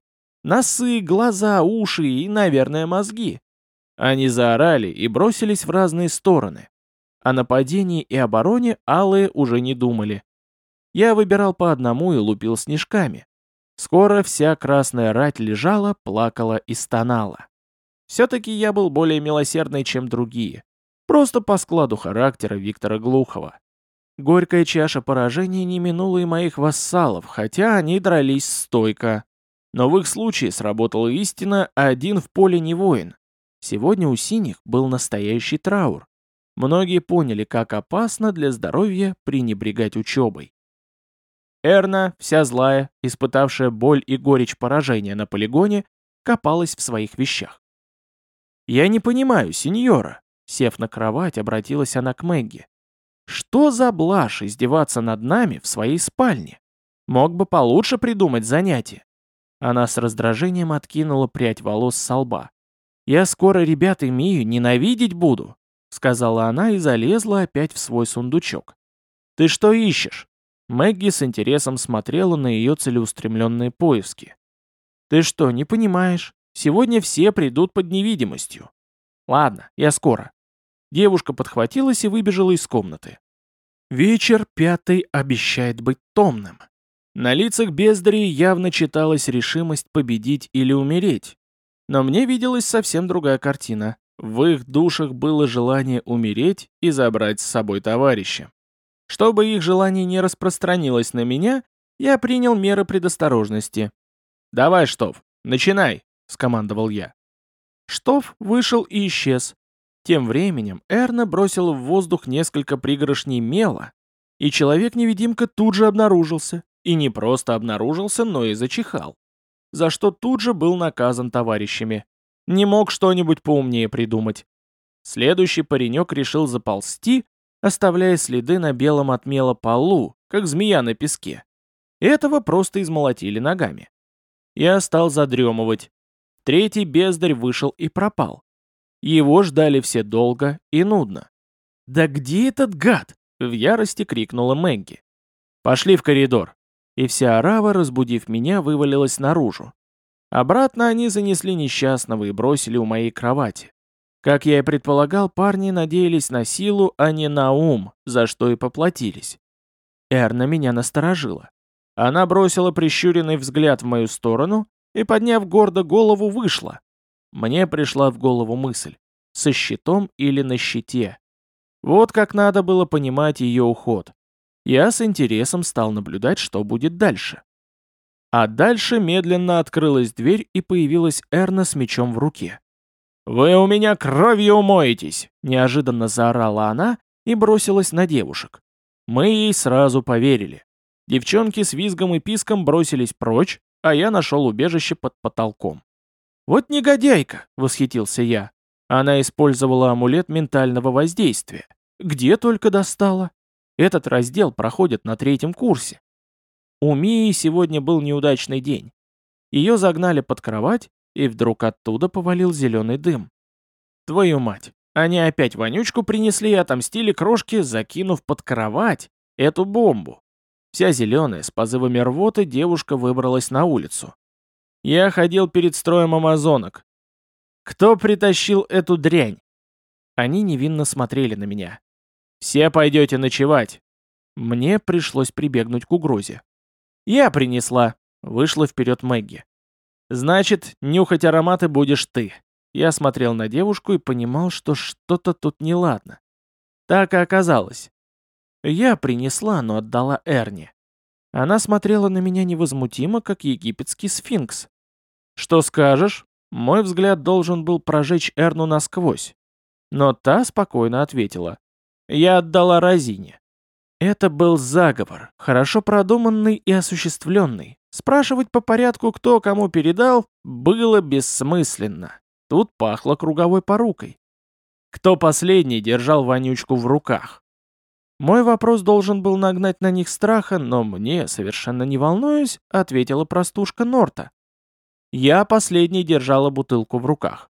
A: Носы, глаза, уши и, наверное, мозги. Они заорали и бросились в разные стороны. О нападении и обороне алые уже не думали. Я выбирал по одному и лупил снежками. Скоро вся красная рать лежала, плакала и стонала. Все-таки я был более милосердный, чем другие. Просто по складу характера Виктора Глухова. Горькая чаша поражения не минула и моих вассалов, хотя они дрались стойко, но в их случае сработала истина, один в поле не воин. Сегодня у синих был настоящий траур. Многие поняли, как опасно для здоровья пренебрегать учебой. Эрна, вся злая, испытавшая боль и горечь поражения на полигоне, копалась в своих вещах. «Я не понимаю, сеньора», — сев на кровать, обратилась она к Мэгги. «Что за блажь издеваться над нами в своей спальне? Мог бы получше придумать занятие». Она с раздражением откинула прядь волос со лба. «Я скоро ребят и Мию ненавидеть буду», — сказала она и залезла опять в свой сундучок. «Ты что ищешь?» Мэгги с интересом смотрела на ее целеустремленные поиски. «Ты что, не понимаешь? Сегодня все придут под невидимостью». «Ладно, я скоро». Девушка подхватилась и выбежала из комнаты. Вечер пятый обещает быть томным. На лицах бездарей явно читалась решимость победить или умереть. Но мне виделась совсем другая картина. В их душах было желание умереть и забрать с собой товарища. Чтобы их желание не распространилось на меня, я принял меры предосторожности. «Давай, Штоф, начинай!» — скомандовал я. Штоф вышел и исчез. Тем временем Эрна бросила в воздух несколько пригоршней мела, и человек-невидимка тут же обнаружился. И не просто обнаружился, но и зачихал. За что тут же был наказан товарищами. Не мог что-нибудь поумнее придумать. Следующий паренек решил заползти, оставляя следы на белом от мела полу, как змея на песке. Этого просто измолотили ногами. Я стал задремывать. Третий бездарь вышел и пропал. Его ждали все долго и нудно. «Да где этот гад?» — в ярости крикнула Мэгги. «Пошли в коридор и вся орава, разбудив меня, вывалилась наружу. Обратно они занесли несчастного и бросили у моей кровати. Как я и предполагал, парни надеялись на силу, а не на ум, за что и поплатились. Эрна меня насторожила. Она бросила прищуренный взгляд в мою сторону и, подняв гордо голову, вышла. мне пришла в голову мысль, со щитом или на щите. Вот как надо было понимать ее уход. Я с интересом стал наблюдать, что будет дальше. А дальше медленно открылась дверь и появилась Эрна с мечом в руке. «Вы у меня кровью умоетесь!» – неожиданно заорала она и бросилась на девушек. Мы ей сразу поверили. Девчонки с визгом и писком бросились прочь, а я нашел убежище под потолком. «Вот негодяйка!» — восхитился я. Она использовала амулет ментального воздействия. Где только достала. Этот раздел проходит на третьем курсе. У Мии сегодня был неудачный день. Ее загнали под кровать, и вдруг оттуда повалил зеленый дым. Твою мать, они опять вонючку принесли и отомстили крошке, закинув под кровать эту бомбу. Вся зеленая, с позывами рвоты, девушка выбралась на улицу. Я ходил перед строем амазонок. Кто притащил эту дрянь? Они невинно смотрели на меня. Все пойдете ночевать. Мне пришлось прибегнуть к угрозе. Я принесла. Вышла вперед Мэгги. Значит, нюхать ароматы будешь ты. Я смотрел на девушку и понимал, что что-то тут неладно. Так и оказалось. Я принесла, но отдала Эрни. Она смотрела на меня невозмутимо, как египетский сфинкс. «Что скажешь?» Мой взгляд должен был прожечь Эрну насквозь. Но та спокойно ответила. «Я отдала Розине». Это был заговор, хорошо продуманный и осуществленный. Спрашивать по порядку, кто кому передал, было бессмысленно. Тут пахло круговой порукой. Кто последний держал вонючку в руках? Мой вопрос должен был нагнать на них страха, но мне, совершенно не волнуюсь, ответила простушка Норта. Я последней держала бутылку в руках.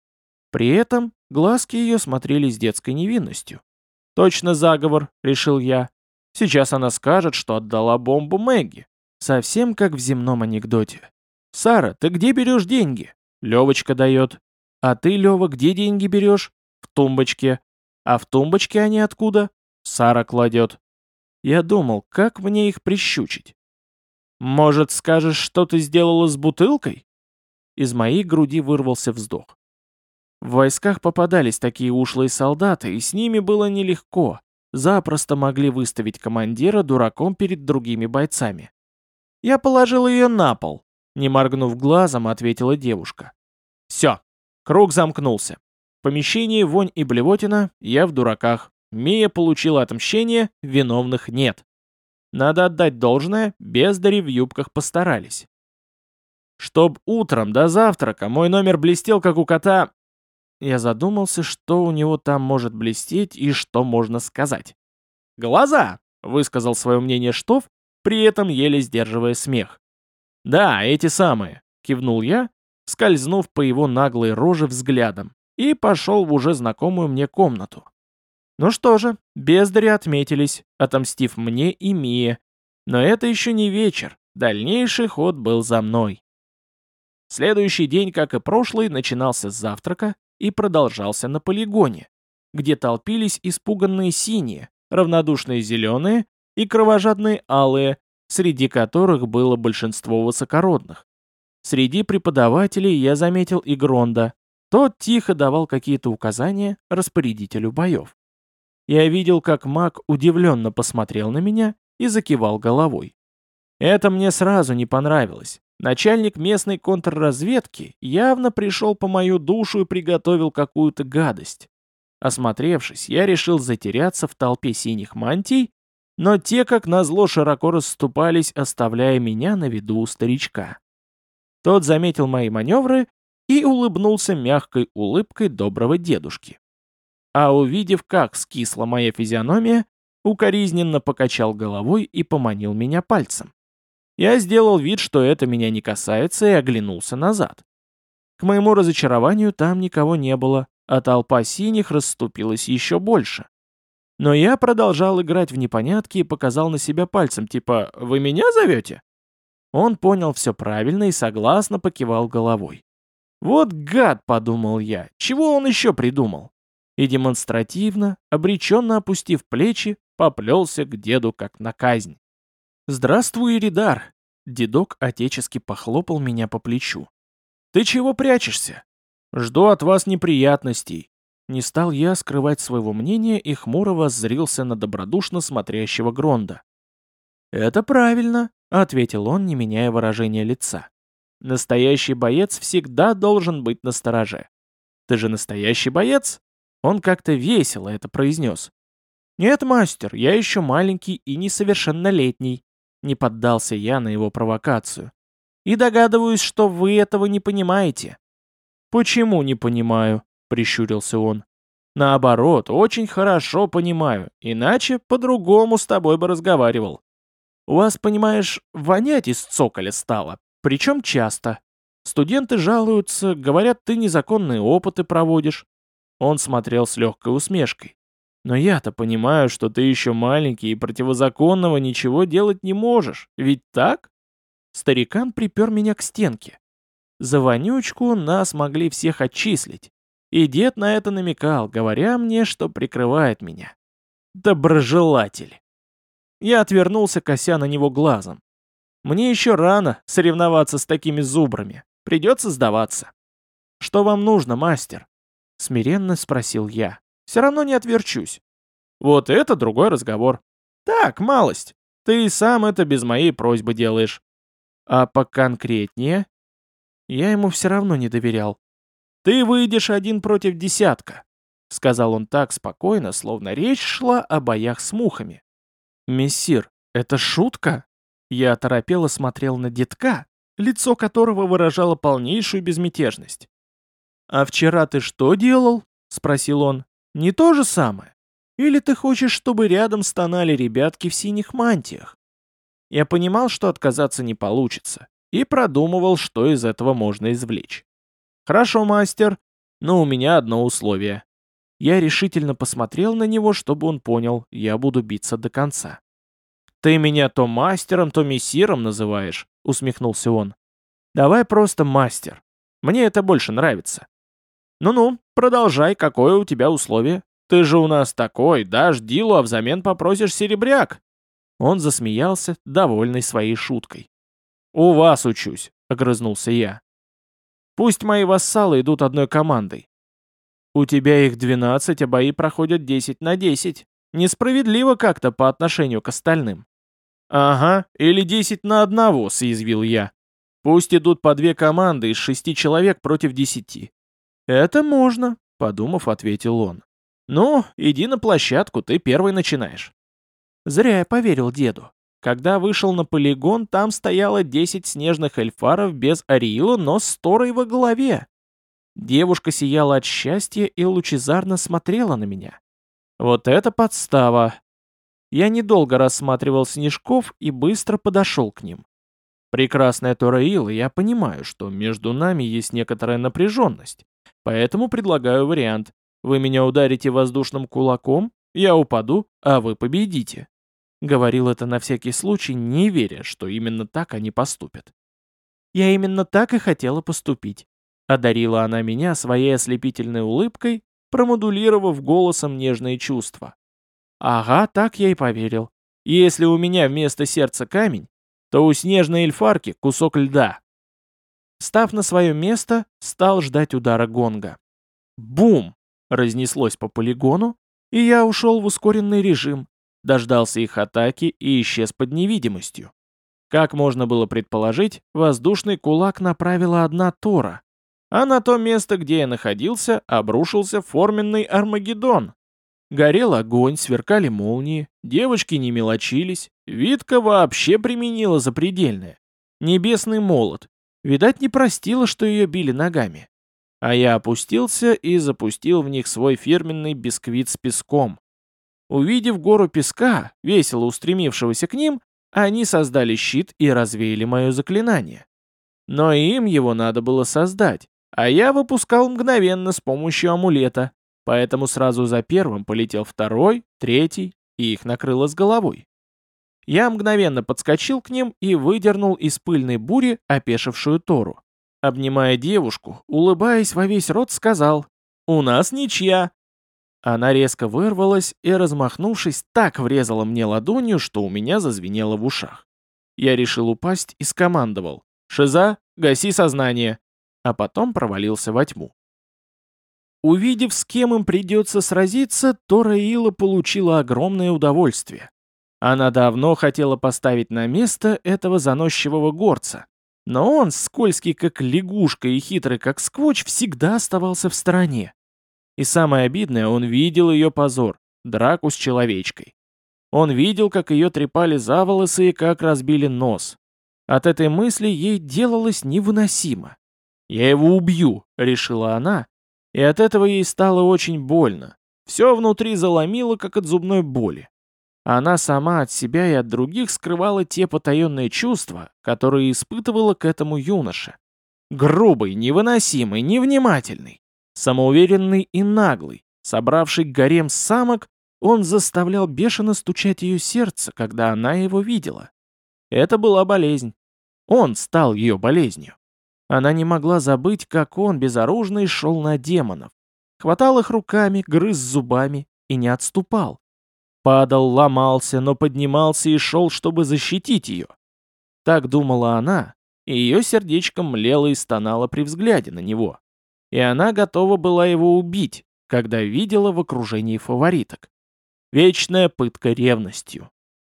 A: При этом глазки ее смотрели с детской невинностью. «Точно заговор», — решил я. «Сейчас она скажет, что отдала бомбу Мэгги. Совсем как в земном анекдоте. «Сара, ты где берешь деньги?» Левочка дает. «А ты, Лева, где деньги берешь?» «В тумбочке». «А в тумбочке они откуда?» Сара кладет. Я думал, как мне их прищучить. «Может, скажешь, что ты сделала с бутылкой?» Из моей груди вырвался вздох. В войсках попадались такие ушлые солдаты, и с ними было нелегко. Запросто могли выставить командира дураком перед другими бойцами. «Я положил ее на пол», — не моргнув глазом, ответила девушка. «Все, круг замкнулся. В помещении вонь и блевотина, я в дураках. Мия получила отмщение, виновных нет. Надо отдать должное, бездари в юбках постарались. Чтоб утром до завтрака мой номер блестел, как у кота... Я задумался, что у него там может блестеть и что можно сказать. «Глаза!» — высказал свое мнение Штоф, при этом еле сдерживая смех. «Да, эти самые», — кивнул я, скользнув по его наглой роже взглядом, и пошел в уже знакомую мне комнату. Ну что же, бездари отметились, отомстив мне и Мие. Но это еще не вечер, дальнейший ход был за мной. Следующий день, как и прошлый, начинался с завтрака и продолжался на полигоне, где толпились испуганные синие, равнодушные зеленые и кровожадные алые, среди которых было большинство высокородных. Среди преподавателей я заметил и Гронда. Тот тихо давал какие-то указания распорядителю боев. Я видел, как маг удивленно посмотрел на меня и закивал головой. Это мне сразу не понравилось. Начальник местной контрразведки явно пришел по мою душу и приготовил какую-то гадость. Осмотревшись, я решил затеряться в толпе синих мантий, но те, как назло, широко расступались, оставляя меня на виду у старичка. Тот заметил мои маневры и улыбнулся мягкой улыбкой доброго дедушки а увидев, как скисла моя физиономия, укоризненно покачал головой и поманил меня пальцем. Я сделал вид, что это меня не касается, и оглянулся назад. К моему разочарованию там никого не было, а толпа синих расступилась еще больше. Но я продолжал играть в непонятки и показал на себя пальцем, типа «Вы меня зовете?» Он понял все правильно и согласно покивал головой. «Вот гад», — подумал я, — «чего он еще придумал?» и демонстративно, обреченно опустив плечи, поплелся к деду как на казнь. «Здравствуй, Иридар!» Дедок отечески похлопал меня по плечу. «Ты чего прячешься?» Жду от вас неприятностей». Не стал я скрывать своего мнения и хмуро воззрился на добродушно смотрящего Гронда. «Это правильно», — ответил он, не меняя выражения лица. «Настоящий боец всегда должен быть настороже. Ты же настоящий боец?» Он как-то весело это произнес. «Нет, мастер, я еще маленький и несовершеннолетний», — не поддался я на его провокацию. «И догадываюсь, что вы этого не понимаете». «Почему не понимаю?» — прищурился он. «Наоборот, очень хорошо понимаю, иначе по-другому с тобой бы разговаривал. У вас, понимаешь, вонять из цоколя стало, причем часто. Студенты жалуются, говорят, ты незаконные опыты проводишь». Он смотрел с легкой усмешкой. «Но я-то понимаю, что ты еще маленький и противозаконного ничего делать не можешь, ведь так?» Старикан припер меня к стенке. За вонючку нас могли всех отчислить. И дед на это намекал, говоря мне, что прикрывает меня. Доброжелатель. Я отвернулся, кося на него глазом. Мне еще рано соревноваться с такими зубрами. Придется сдаваться. «Что вам нужно, мастер?» Смиренно спросил я. «Все равно не отверчусь». «Вот это другой разговор». «Так, малость. Ты сам это без моей просьбы делаешь». «А поконкретнее?» Я ему все равно не доверял. «Ты выйдешь один против десятка», — сказал он так спокойно, словно речь шла о боях с мухами. «Мессир, это шутка?» Я оторопело смотрел на детка, лицо которого выражало полнейшую безмятежность. «А вчера ты что делал?» — спросил он. «Не то же самое? Или ты хочешь, чтобы рядом стонали ребятки в синих мантиях?» Я понимал, что отказаться не получится, и продумывал, что из этого можно извлечь. «Хорошо, мастер, но у меня одно условие». Я решительно посмотрел на него, чтобы он понял, я буду биться до конца. «Ты меня то мастером, то мессиром называешь», — усмехнулся он. «Давай просто мастер. Мне это больше нравится». «Ну-ну, продолжай, какое у тебя условие? Ты же у нас такой, дашь Дилу, а взамен попросишь серебряк». Он засмеялся, довольный своей шуткой. «У вас учусь», — огрызнулся я. «Пусть мои вассалы идут одной командой. У тебя их двенадцать, а бои проходят десять на десять. Несправедливо как-то по отношению к остальным». «Ага, или десять на одного», — съязвил я. «Пусть идут по две команды из шести человек против десяти». «Это можно», — подумав, ответил он. «Ну, иди на площадку, ты первый начинаешь». Зря я поверил деду. Когда вышел на полигон, там стояло десять снежных эльфаров без Ариила, но с Торой во голове. Девушка сияла от счастья и лучезарно смотрела на меня. Вот это подстава. Я недолго рассматривал снежков и быстро подошел к ним. Прекрасная Тораила, я понимаю, что между нами есть некоторая напряженность, поэтому предлагаю вариант. Вы меня ударите воздушным кулаком, я упаду, а вы победите. Говорил это на всякий случай, не веря, что именно так они поступят. Я именно так и хотела поступить. Одарила она меня своей ослепительной улыбкой, промодулировав голосом нежные чувства. Ага, так я и поверил. Если у меня вместо сердца камень, то у снежной эльфарки кусок льда. Став на свое место, стал ждать удара гонга. Бум! Разнеслось по полигону, и я ушел в ускоренный режим, дождался их атаки и исчез под невидимостью. Как можно было предположить, воздушный кулак направила одна Тора, а на то место, где я находился, обрушился форменный Армагеддон, Горел огонь, сверкали молнии, девочки не мелочились, Витка вообще применила запредельное. Небесный молот. Видать, не простила, что ее били ногами. А я опустился и запустил в них свой фирменный бисквит с песком. Увидев гору песка, весело устремившегося к ним, они создали щит и развеяли мое заклинание. Но им его надо было создать, а я выпускал мгновенно с помощью амулета, Поэтому сразу за первым полетел второй, третий, и их накрыло с головой. Я мгновенно подскочил к ним и выдернул из пыльной бури опешившую Тору. Обнимая девушку, улыбаясь во весь рот, сказал «У нас ничья». Она резко вырвалась и, размахнувшись, так врезала мне ладонью, что у меня зазвенело в ушах. Я решил упасть и скомандовал «Шиза, гаси сознание», а потом провалился во тьму. увидев, с кем им придется сразиться, то Раила получила огромное удовольствие. Она давно хотела поставить на место этого заносчивого горца. Но он, скользкий как лягушка и хитрый как сквотч, всегда оставался в стороне. И самое обидное, он видел ее позор, драку с человечкой. Он видел, как ее трепали за волосы и как разбили нос. От этой мысли ей делалось невыносимо. «Я его убью», — решила она, и от этого ей стало очень больно. Все внутри заломило, как от зубной боли. Она сама от себя и от других скрывала те потаенные чувства, которые испытывала к этому юноше. Грубый, невыносимый, невнимательный, самоуверенный и наглый, собравший гарем самок, он заставлял бешено стучать ее сердце, когда она его видела. Это была болезнь. Он стал ее болезнью. Она не могла забыть, как он безоружный шел на демонов. Хватал их руками, грыз зубами и не отступал. Падал, ломался, но поднимался и шел, чтобы защитить ее. Так думала она, и ее сердечко млело и стонало при взгляде на него. И она готова была его убить, когда видела в окружении фавориток. Вечная пытка ревностью.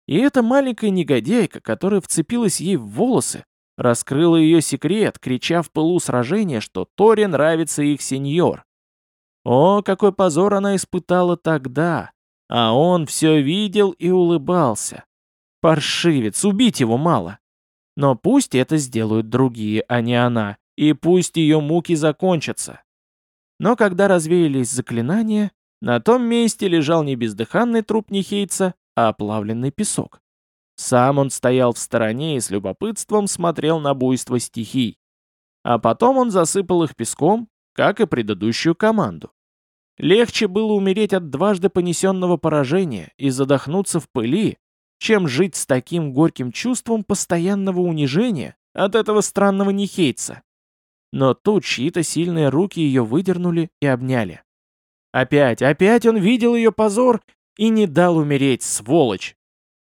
A: И эта маленькая негодяйка, которая вцепилась ей в волосы, раскрыла ее секрет, крича в пылу сражения, что Торе нравится их сеньор. О, какой позор она испытала тогда, а он все видел и улыбался. Паршивец, убить его мало. Но пусть это сделают другие, а не она, и пусть ее муки закончатся. Но когда развеялись заклинания, на том месте лежал не бездыханный труп Нихейца, а оплавленный песок. Сам он стоял в стороне и с любопытством смотрел на буйство стихий. А потом он засыпал их песком, как и предыдущую команду. Легче было умереть от дважды понесенного поражения и задохнуться в пыли, чем жить с таким горьким чувством постоянного унижения от этого странного нехейца. Но тут чьи-то сильные руки ее выдернули и обняли. Опять, опять он видел ее позор и не дал умереть, сволочь.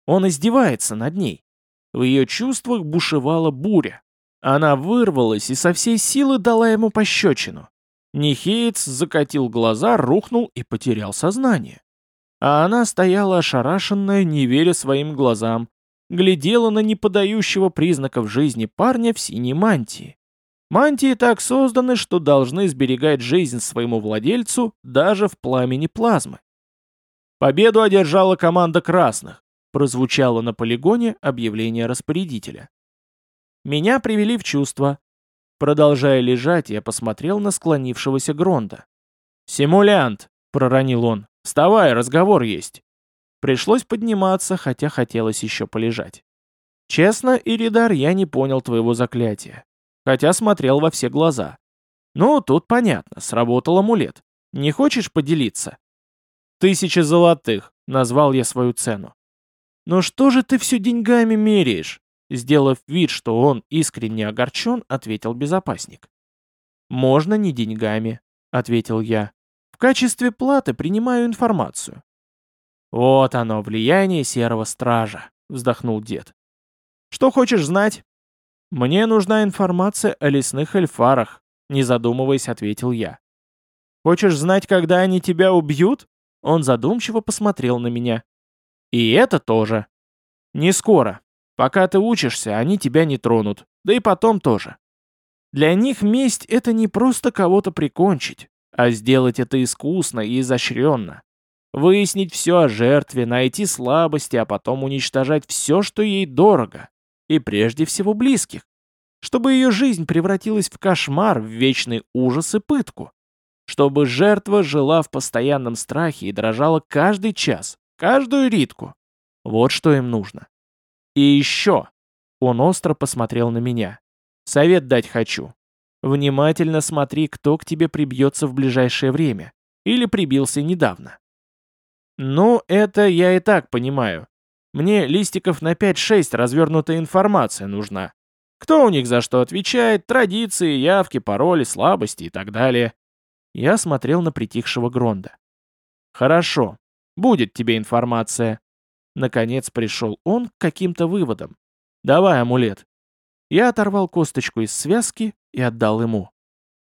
A: Он издевается над ней. В ее чувствах бушевала буря. Она вырвалась и со всей силы дала ему пощечину. Нихеец закатил глаза, рухнул и потерял сознание. А она стояла ошарашенная, не веря своим глазам, глядела на неподающего признаков жизни парня в синей мантии. Мантии так созданы, что должны сберегать жизнь своему владельцу даже в пламени плазмы. Победу одержала команда красных, прозвучало на полигоне объявление распорядителя. Меня привели в чувство. Продолжая лежать, я посмотрел на склонившегося Гронда. «Симулянт!» — проронил он. «Вставай, разговор есть!» Пришлось подниматься, хотя хотелось еще полежать. «Честно, Иридар, я не понял твоего заклятия. Хотя смотрел во все глаза. Ну, тут понятно, сработал амулет. Не хочешь поделиться?» «Тысяча золотых», — назвал я свою цену. «Но что же ты все деньгами меряешь?» Сделав вид, что он искренне огорчен, ответил безопасник. «Можно не деньгами», — ответил я. «В качестве платы принимаю информацию». «Вот оно, влияние серого стража», — вздохнул дед. «Что хочешь знать?» «Мне нужна информация о лесных эльфарах», — не задумываясь, ответил я. «Хочешь знать, когда они тебя убьют?» Он задумчиво посмотрел на меня. «И это тоже. Не скоро. Пока ты учишься, они тебя не тронут. Да и потом тоже. Для них месть — это не просто кого-то прикончить, а сделать это искусно и изощренно. Выяснить все о жертве, найти слабости, а потом уничтожать все, что ей дорого. И прежде всего близких. Чтобы ее жизнь превратилась в кошмар, в вечный ужас и пытку. Чтобы жертва жила в постоянном страхе и дрожала каждый час, каждую ритку. Вот что им нужно. И еще. Он остро посмотрел на меня. Совет дать хочу. Внимательно смотри, кто к тебе прибьется в ближайшее время. Или прибился недавно. Ну, это я и так понимаю. Мне листиков на 5-6 развернутая информация нужна. Кто у них за что отвечает, традиции, явки, пароли, слабости и так далее. Я смотрел на притихшего Гронда. Хорошо, будет тебе информация. Наконец пришел он к каким-то выводам. «Давай амулет». Я оторвал косточку из связки и отдал ему.